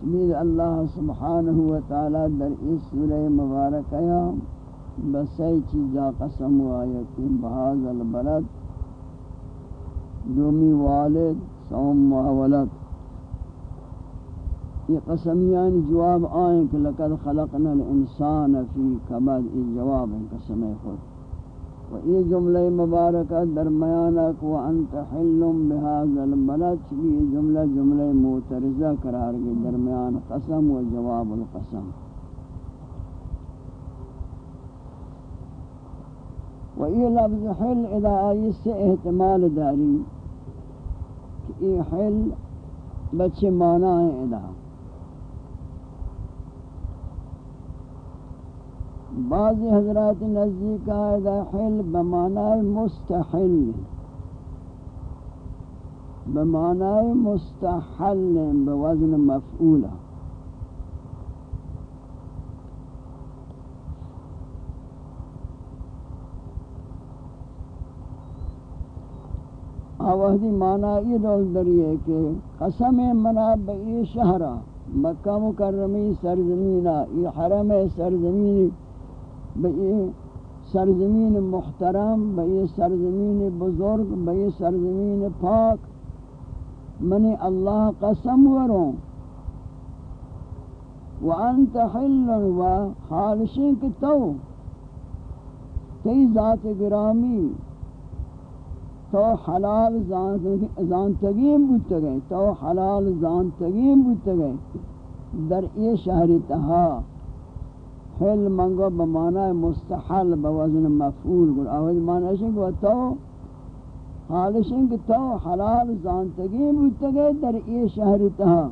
تمید اللہ سبحانہ وتعالی در اس سورہ مبارکہ بسی چیزا قسم و آیتی بهذا البلد، دومی والد، سوم ولد یہ قسمیان جواب آئیں کہ لقد خلقنا الانسان فی کبد یہ جواب ہیں قسم خود۔ و یہ جملہ مبارکہ درمیانک و انت حلم بهذا البلد، یہ جملہ جملہ معترضہ قرار گئی درمیان قسم و جواب القسم۔ و یہ لفظ حل اذا آئی سے احتمال داری کہ یہ حل بچے معنی ہیں ادا بعض حضرات نزدیک آئے حل بمعنی مستحل. بمعنی مستحل بوزن مفعولہ آوہدی معنی یہ دول دری ہے کہ قسم منا بئی شہرہ، مکہ مکرمی سرزمینہ یہ حرم سرزمین بئی سرزمین محترم بئی سرزمین بزرگ بئی سرزمین پاک. منی اللہ قسم وروں وانت حل و حالشیں کہ تو. تی ذات گرامی. تو حلال زانتگیم بودتا گئے تو حلال زانتگیم بودتا گئے در ای شہر تہا حل منگو بمعنی مستحل بوزن مفعول گل آواز معنی ہے کہ تو حالش ہے کہ تو حلال زانتگی بودتا گئے در ای شہر تہا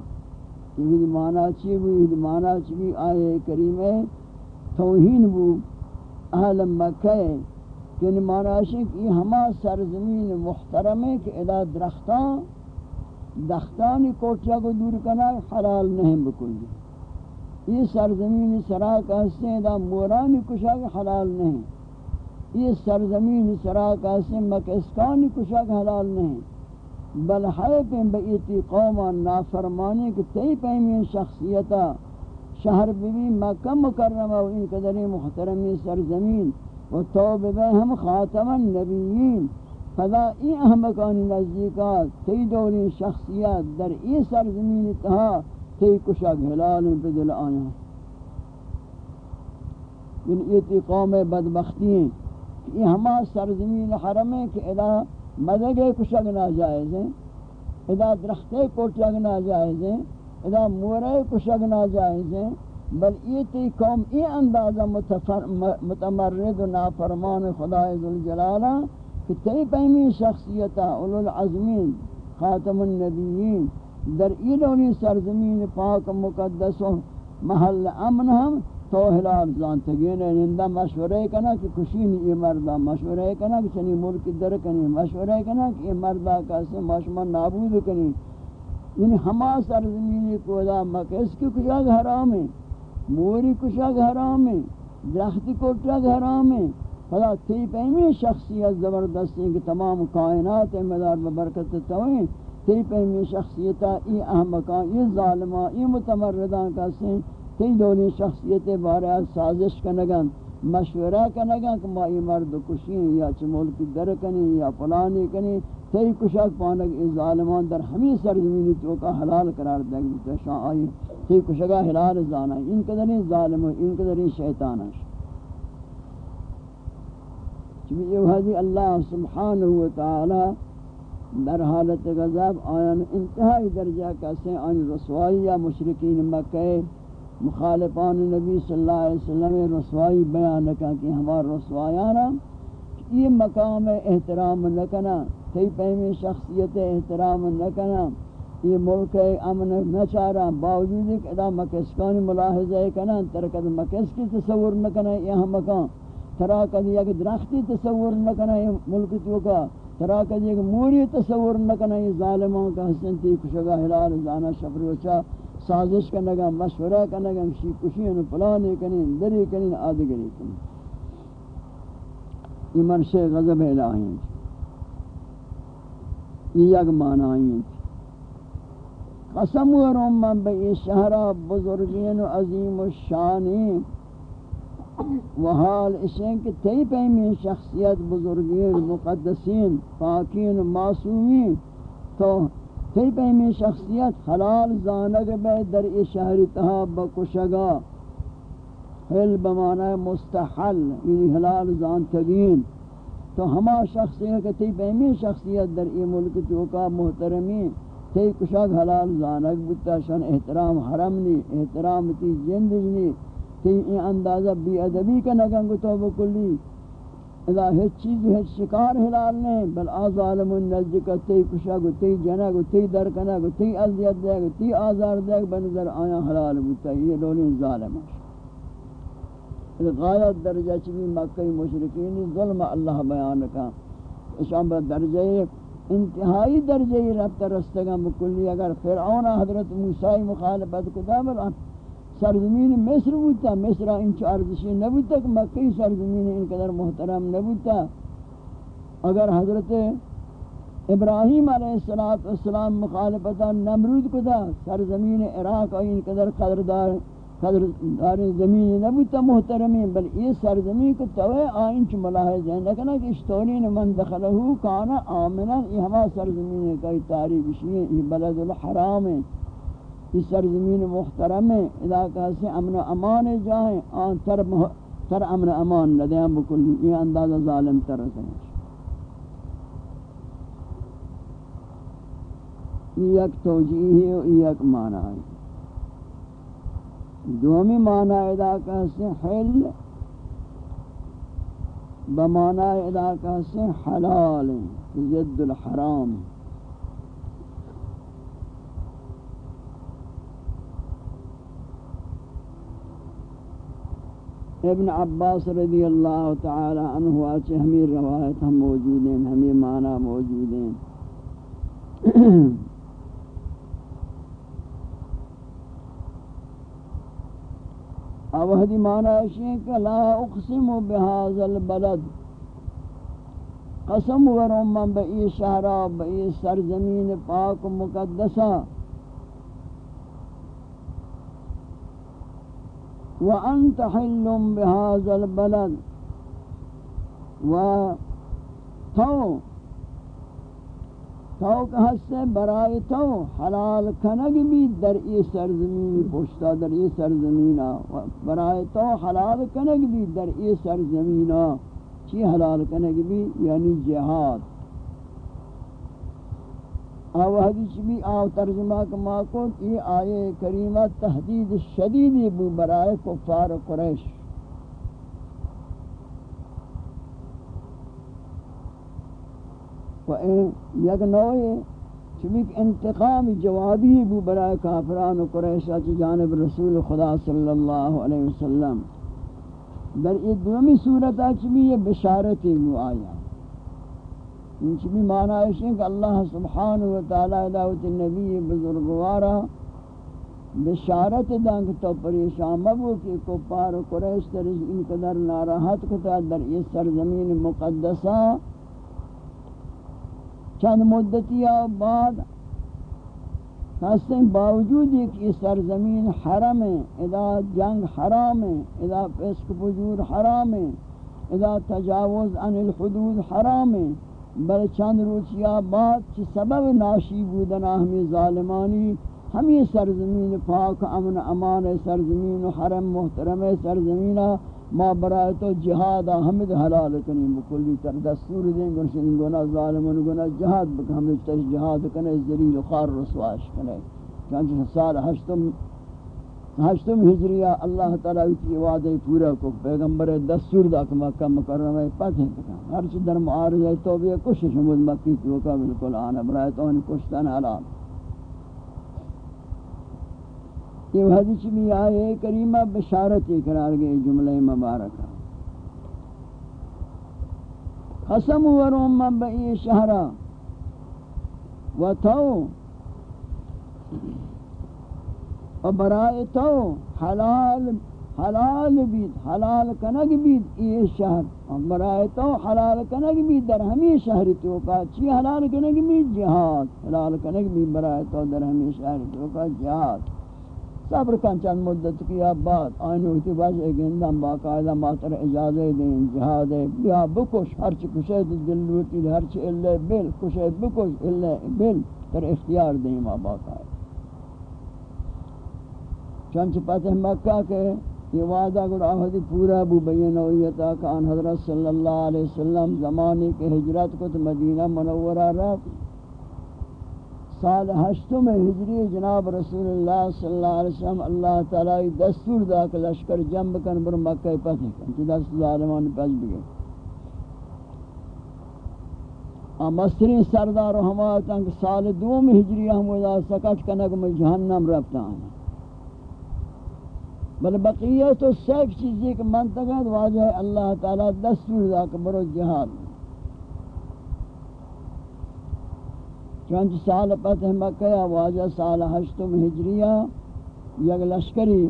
یہ معنی چی بو یہ معنی چی بھی آئے کریم ہے توہین بو اہل مکہ کہ معنی ہے کہ یہ ہما سرزمین محترم ہے کہ ادا درختان، دختانی کوٹیا کو دور کرنا حلال نہیں بکلی یہ سرزمین سرا کا حصے دا مورانی کشاک حلال نہیں۔ یہ سرزمین سرا کا حصے مکسکانی کشاک حلال نہیں۔ بل حیب بیتی قوما نافرمانی کہ تی پیمین شخصیتا شہر بی مکہ مکرمہ و ان قدر محترمی سرزمین و توب بے ہم خاتم النبیین۔ فضا ای احمقانی نزدیکات تی دوری شخصیت در ای سرزمین تہا تی کشک حلال پہ دل آیا یعنی یہ تی قوم بدبختی ہیں کہ یہ ہما سرزمین حرم ہے کہ ادا مدگے کشک ناجائز ہیں، ادا درختے کوٹیاگ ناجائز ہیں، ادا مورے کشک ناجائز ہیں۔ بل یہ تی قوم یہ اندازہ متمرد و نافرمان خدا ذوالجلالہ کہ تی پیمی شخصیتہ اولو العظمین خاتم النبیین در ایدونی سرزمین پاک مقدس و محل امن ہم تو حلال زانتگین نندہ مشورے کنا کہ کشین یہ مردہ مشورے کنا کہ چنی ملک در کنی مشورے کنا کہ یہ مردہ کیسے مشمن نابود کنی. یعنی ہما سرزمین کو دا مکس کی کشاگ حرام ہے موری کشاگ حرام ہے درختی کٹاگ حرام ہے فلا تی پیمی شخصیت زبردستی کہ تمام کائنات مدار ببرکت توئیں تی پیمی شخصیتا ای احمقان ای ظالمان ای متمردان کسیں تی دونی شخصیت بارے سازش کنگن، مشورہ کنگن کہ ما ای مرد کشیں یا چھ ملک در کنی یا پلانی کنی، تی کشک پانک ای ظالمان در ہمی سرزمینی تو کا حلال قرار دیں گی شان آئی، تی کشکا حلال زانا ان قدر ظالم ان قدر شیطان ہے چونکہ یہ حدی اللہ سبحانہ وتعالی در حالت غضب آیان انتہائی درجہ کیسے آن رسوائی یا مشرقین مکہ مخالفان نبی صلی اللہ علیہ وسلم رسوائی بیان لکا کہ ہمار رسوائیانا یہ مقام احترام لکنا تی پہمی شخصیت احترام لکنا یہ ملک امن نچارا، باوجود ایک ادا مکسکانی ملاحظہ کنا ترکت مکس کی تصور نکنا یہ مقام تراکت یک درختی تصور نکنا یہ ملک چوکا ترا کہ یہ موری تصور نہ کرنا یہ ظالموں کا حسن تھی کشگا ہلال زانا شفر وچا سازش کرنے گا مشورہ کرنے گا شی کشی ان پلانے کنی، دری کنی آدگری کنی۔ یہ منشے غضب الہی یہ یک معنی ہیں۔ قسم ورم من بئی شہرہ بزرگین و عظیم الشانی و حال اشین کہ تی پیمی شخصیت بزرگین، مقدسین، پاکین، معصومین تو تی پہمی شخصیت حلال زانگ بے در ای شہر تہا بکشگا حل بمانا مستحل یعنی حلال زان تگین تو ہما شخصیت کہ تی پہمی شخصیت در ای ملک چوکا محترمی، تی کشاگ حلال زانگ بتا شان احترام حرم نی، احترام تی زندگی نی. تی این اندازہ بی ادبی کا نگنگ تو بکلی اذا ہیچ چیز ہیچ شکار حلال نہیں بل آظالم النزد کا تی جنا کشاگ تی جنگ تی درکنگ تی ازیت دے تی آزار دے بنظر آیا حلال بتا یہ دولین ظالم ہے۔ غایت درجہ چبی مکہ مشرکین، ظلم اللہ بیان کا۔ اشان درجہ انتہائی درجہ رب رستگا مکلی اگر فرعون حضرت موسیٰ مخالفت کو دابل سرزمین مصر بودتا، مصر ان چارزشی نبودتا کہ مکی سرزمین ان قدر محترم نبودتا. اگر حضرت ابراہیم علیہ السلام مخالفتا نمرود کو سرزمین عراق ان قدر قدردار قدر دار زمین نبوتا محترمی، بل یہ سرزمین کو توے آئین چ ملاحظ ہے نکنا کہ اشتورین من دخلہو کانا آمنا یہ ہما سرزمین کا تاریخ ہے یہ بلد الحرام ہے. یہ سرزمین محترم ہے علاقہ سے امن و امان جائیں آن تر, مح... تر امن و امان ندیاں بکلی یہ اندازہ ظالم تر رسیں یہ ایک توجیہ ہے اور یہ ایک معنی ہے دومی معنی ادا کہتے حل بمعنی ادا کہتے حلال ضد الحرام. ہے ابن عباس رضی اللہ تعالی عنہ آچے ہمیں روایت ہم موجود ہیں، ہمیں معنی موجود ہیں۔ اوہدی معنی ہے کہ لا اقسم بهذا البلد۔ قسم ورم من بئی شہرہ بئی سرزمین پاک و مقدسہ۔ وانت حل بهذا البلد. و تو تو کہ برائے تو حلال کنگ بھی در ای سرزمین پوشتا در ای سرزمین برائے تو حلال کنگ بھی در ای سرزمین چی حلال کنگ بھی یعنی جہاد آو حدیث بھی آو ترجمہ کما کو یہ آئے کریمہ تحدید شدیدی بو برائے کفار قریش۔ و این یک نوع چمیک انتقام جوابی بو برای کافران و قریشہ چی جانب رسول خدا صلی اللہ علیہ وسلم۔ در یہ دومی صورت چمی یہ بشارتی بو آیا۔ ان چمی معنی ہے کہ اللہ سبحانہ وتعالی دعوت النبی بزرگوارا بشارت دانگ تو پریشان مبو کہ کفار و قریش در ان قدر ناراحت کتا در یہ سرزمین مقدسہ چند مدتی بعد ہستیں باوجود ایک یہ سرزمین حرم ہے ادا جنگ حرام ہے ادا فسق فجور حرام ہے ادا تجاوز عن الحدود حرام ہے بل چند روچیا بعد چی سبب ناشی بودنا ہمیں ظالمانی، ہمیں سرزمین پاک امن امان سرزمین و حرم محترم سرزمینہ ما برای تو جہاد حمد حلال کنی بکلی تر دستور دیں گنشن گناہ ظالمون گناہ جہاد بکن حمد تش جہاد کنے ذلیل و خار رسواش کنے چانچہ سال ہشتم ہشتم ہجریہ اللہ تعالیٰ کی وعدہ پورا کو پیغمبر دستور دا کہ مکہ مکرمہ پتہ کنا ہر چی در معارض ہے تو بھی کشش مد مکی تو کا بالکل آنا برای تو انہیں کشتن حلال۔ یہ حدیث بھی آئے، کریمہ بشارت اقرار گئے جملہ مبارکہ۔ قسم ورم من بئی شہرہ۔ و تو و برائے تو حلال حلال بید، حلال کنگ بید یہ شہر و برائے تو حلال کنگ بید در ہمیں شہر تو. کا چی حلال کنگ بید؟ جہاد حلال کنگ بید برائے تو در ہمیں شہر تو. کا جہاد صبر کن چند مدت کی بعد آئین ہوتی باش ایک اندام باقاعدہ ماتر اجازہ دیں جہاد ہے بیا بکش. ہرچی کشید دل لوٹی ہرچی اللہ بل. کشید بکش اللہ بل. تر اختیار دیں ماں باقا چنچ پتہ مکہ کے یہ وعدہ گڑا آہدی پورا ابو بینویتا کہ ان حضرت صلی اللہ علیہ وسلم زمانے کے حجرت کو تو مدینہ منورہ رفت۔ سال ہشتم ہجری جناب رسول اللہ صلی اللہ علیہ وسلم اللہ تعالی دستور دا کہ لشکر جنب کن بر مکہ پتہ کن تو دست ظالمان پس بگئے مسترین سردار و کہ سال دوم ہجری ہم ودا سکت کنک میں جہنم رفتا آنا بل بقیہ تو سیف چیزی کہ منطقہ واجہ اللہ تعالی دستور دا کہ برو جہاد۔ چونچ سال پتہ مکہ واجہ سال ہشتم ہجریہ، یک لشکری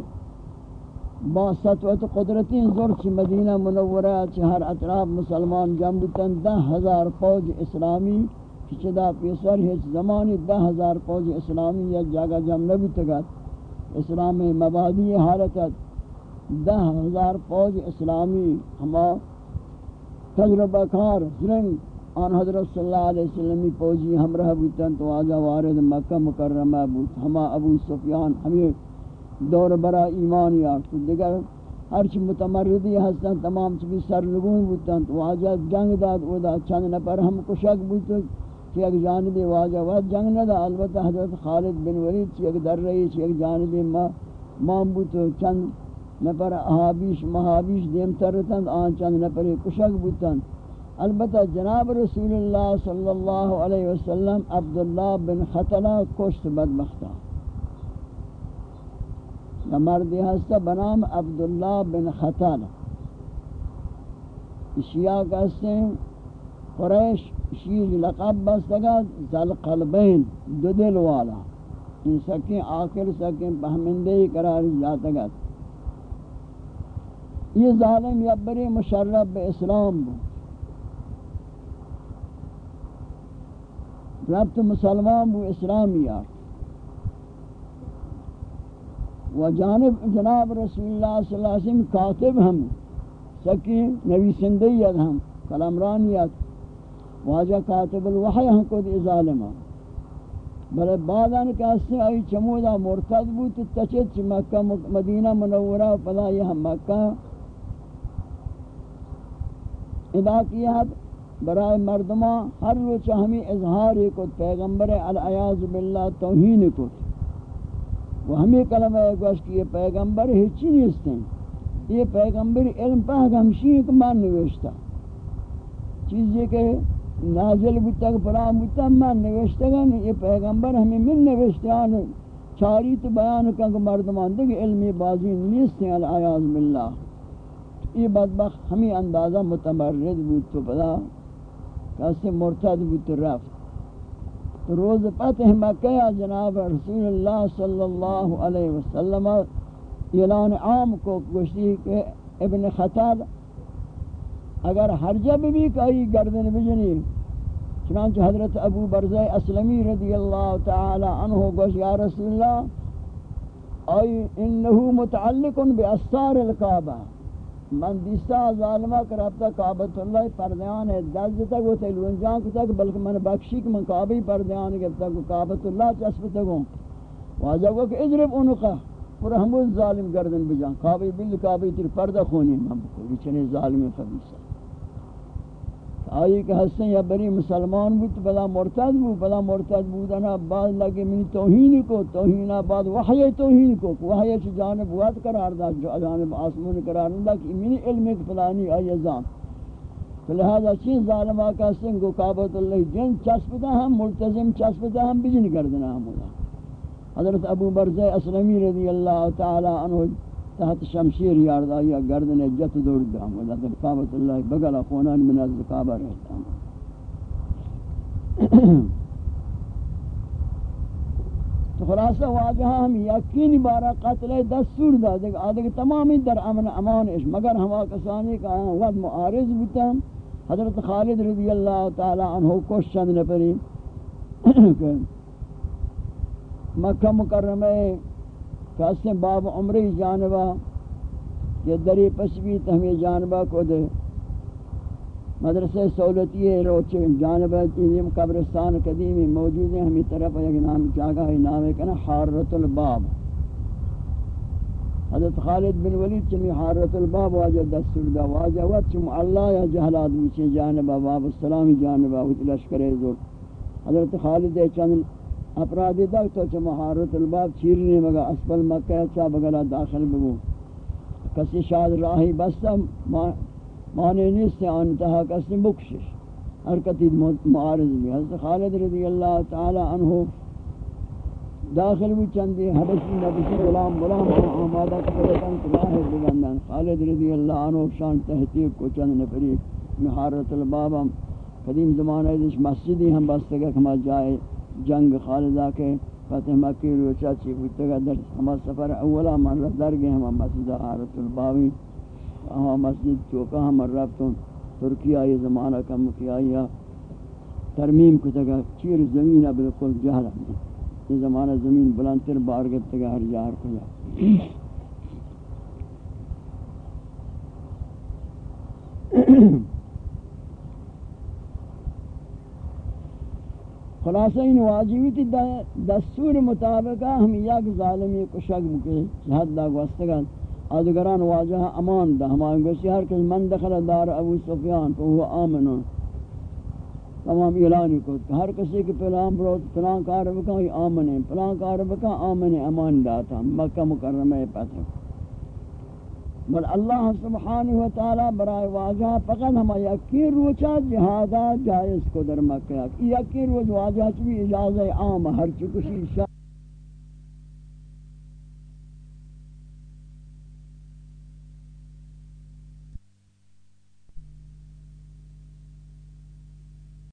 با سطوت قدرتی زور چی مدینہ منورہ، چی ہر اطراف مسلمان جنبتن دہ ہزار فوج اسلامی چدا پیسر ہیچ زمانی دہ ہزار فوج اسلامی یا جاگہ جم نبی تگت اسلام مبادی حالتت، دہ ہزار فوج اسلامی، ہما تجربہ کار، زرنگ، آن حضرت صلی اللہ علیہ وسلم پوجی ہمراہ بوتن تو آجا وارد مکہ مکرمہ بوت ہما ابو سفیان، ہمیں دور برا ایمان یافت. دیگر ہرچ متمردی ہستن، تمام چبی سر لگون بوتن تو آجا جنگ داد، او دا چند نپر ہم کشک بوتن کہ ایک جانبی واجہ وقت جنگ ندا البتہ حضرت خالد بن ولید چی ایک در رہی چی ایک جانبی مام بوتن چند نپر احابیش مہابیش دیم ترتن آن چند نپر کشک بوتن البتہ جناب رسول اللہ صلی اللہ علیہ وسلم عبداللہ بن خطلہ کشت بدبختہ۔ مردی ہستا بنام عبداللہ بن خطلہ۔ شیعہ کہتے ہیں، قریش شیعہ لقب بستگا ذل قلبین، دو دل والا. ان سکیں آخر سکیں پہمندے قرار جاتا یہ ظالم یبری مشرب اسلام بود. ربط مسلمان و اسلامیات و جانب، جناب رسول اللہ صلی اللہ علیہ وسلم کاتب ہم سکی نبی سندیت ہم کلمرانیت واجہ کاتب الوحی ہم کو دی ظالمہ بلے بعدان کہ اس سے آئی چمودا مرتد بود تچت چی مکہ، مدینہ منورہ پدا یہ مکہ۔ ادا کیا برائے مردمہ ہر روچہ ہمیں اظہار کو پیغمبر العیاض باللہ توہین کو۔ وہ ہمیں کلمہ گوش کہ یہ پیغمبر ہیچی نہیں ہیں۔ یہ پیغمبر علم پاک ہمشی ایک مان نوشتا۔ چیز یہ کہ نازل بودتا کہ پرام بودتا مان نوشتا گا یہ پیغمبر ہمیں من نوشتا چاری تو بیان کن کہ مردمان دیکھ علمی بازی نیستے ہیں یعنی العیاض باللہ یہ بدبخت ہمیں اندازہ متمرد بود تو پدا کسی مرتد بود تو رفت. تو روز فتح مکہ جناب رسول اللہ صلی اللہ علیہ وسلم اعلان عام کو گوشتی کہ ابن خطاب اگر ہر جب بھی کئی گردن بجنی، چنانچہ حضرت ابو برزہ اسلمی رضی اللہ تعالی عنہ گوش، یا رسول اللہ ای انہو متعلق بی اثار القابہ من دیستا ظالمہ کرابتا کعبت اللہ پردیان ہے دل تک وہ تیلون جان کو تک، بلکہ من بخشی کہ من کعبی پردیان گفتا کہ کعبت اللہ چسپتا گوں واجہ کو کہ اضرب انقا پر ہمون ظالم گردن بجان، کعبی بل، کعبی تیر پردہ خونی، من بکو چنے ظالم خبیصہ آئی کہ حسن یا بری مسلمان بود بلا مرتد بود بلا مرتد بودنا بعد لگے منی توہین کو، توہین بعد وحی توہین کو وحی چی جانب وقت قرار دا جانب آسمون قرار دا کہ منی علم ایک فلانی آئی زان. لہذا چین ظالم آکا سنگو قابط اللہ جن چسپتا ہم ملتزم چسپتا ہم، بجن کردنا ہم حضرت ابو برزہ اسلمی رضی اللہ تعالی عنہ تحت شمشیر یارد گردن جت دور دام ولا قابت اللہ بغل قونان من از الزقابہ رہتا ہوں تو خلاصہ واجہ ہم یقین بارا قتل دستور دا دیکھ آدھے تمامی در امن امان اش مگر ہما کسانی کا وقت معارض بتا حضرت خالد رضی اللہ تعالی عنہ کوش چند نپری مکہ مکرمہ کہتے باب عمری جانبہ، یہ دری پسوی تہمی جانبہ کو دے۔ مدرسہ سہولتی ہے، روچ جانب قبرستان قدیمی موجود ہیں، ہمیں طرف ایک نام جاگا ہے نام ہے کہنا حارت الباب۔ حضرت خالد بن ولید چمی حارت الباب واجہ دستور دا واجہ وقت چم اللہ یا جہلات بیچے جانب باب السلامی جانب وقت لشکر زور حضرت خالد چند اپرادی تک تو چم حارت الباب چیرنے مگا اسفل مکہ چا بگلا داخل بگو. کسی شاد راہی بستا مانے نیست انتہا کسی بکشش. حرکتی معارض بھی حضرت خالد رضی اللہ تعالی عنہ داخل بھی چندی حبشی نبشی غلام غلام آمادہ کرتن راہ بگندن. خالد رضی اللہ عنہ شان تحتیق کو چند نفری محارت البابا قدیم زمانہ دیش مسجدی ہم بستگا کما جائے جنگ خالدہ کے فتح مکی روچا چی بودتگا در ہما سفر اولا من رہ در گئے ہما مسجد حارت البابی ہما مسجد چوکا ہم رفتوں ترکیہ یہ زمانہ کم کیا ترمیم کتگا چیر زمینہ بالکل جہل یہ زمانہ زمین بلندر بار گفتگا ہر جار کو خلاصہ ان واجبی دستور مطابقہ ہم یک ظالمی کشک بکے حد دا گوستگا آدگران واجہ امان دا ہمارے گوشتی ہر کس من دخل دار ابو سفیان تو وہ آمنون تمام اعلان کو ہر کسی کے پلان برو، پلان کار بکا، آمن۔ ہے پلان کار بکا، آمن ہے امان داتا، مکہ مکرمہ پتہ۔ بل اللہ سبحانہ وتعالی برائے واجہ فقط ہم یقین روچا جہادہ جائز کو در مکہ یقین روچ واجہ چوی اجازہ عام، ہر چکشی شاہ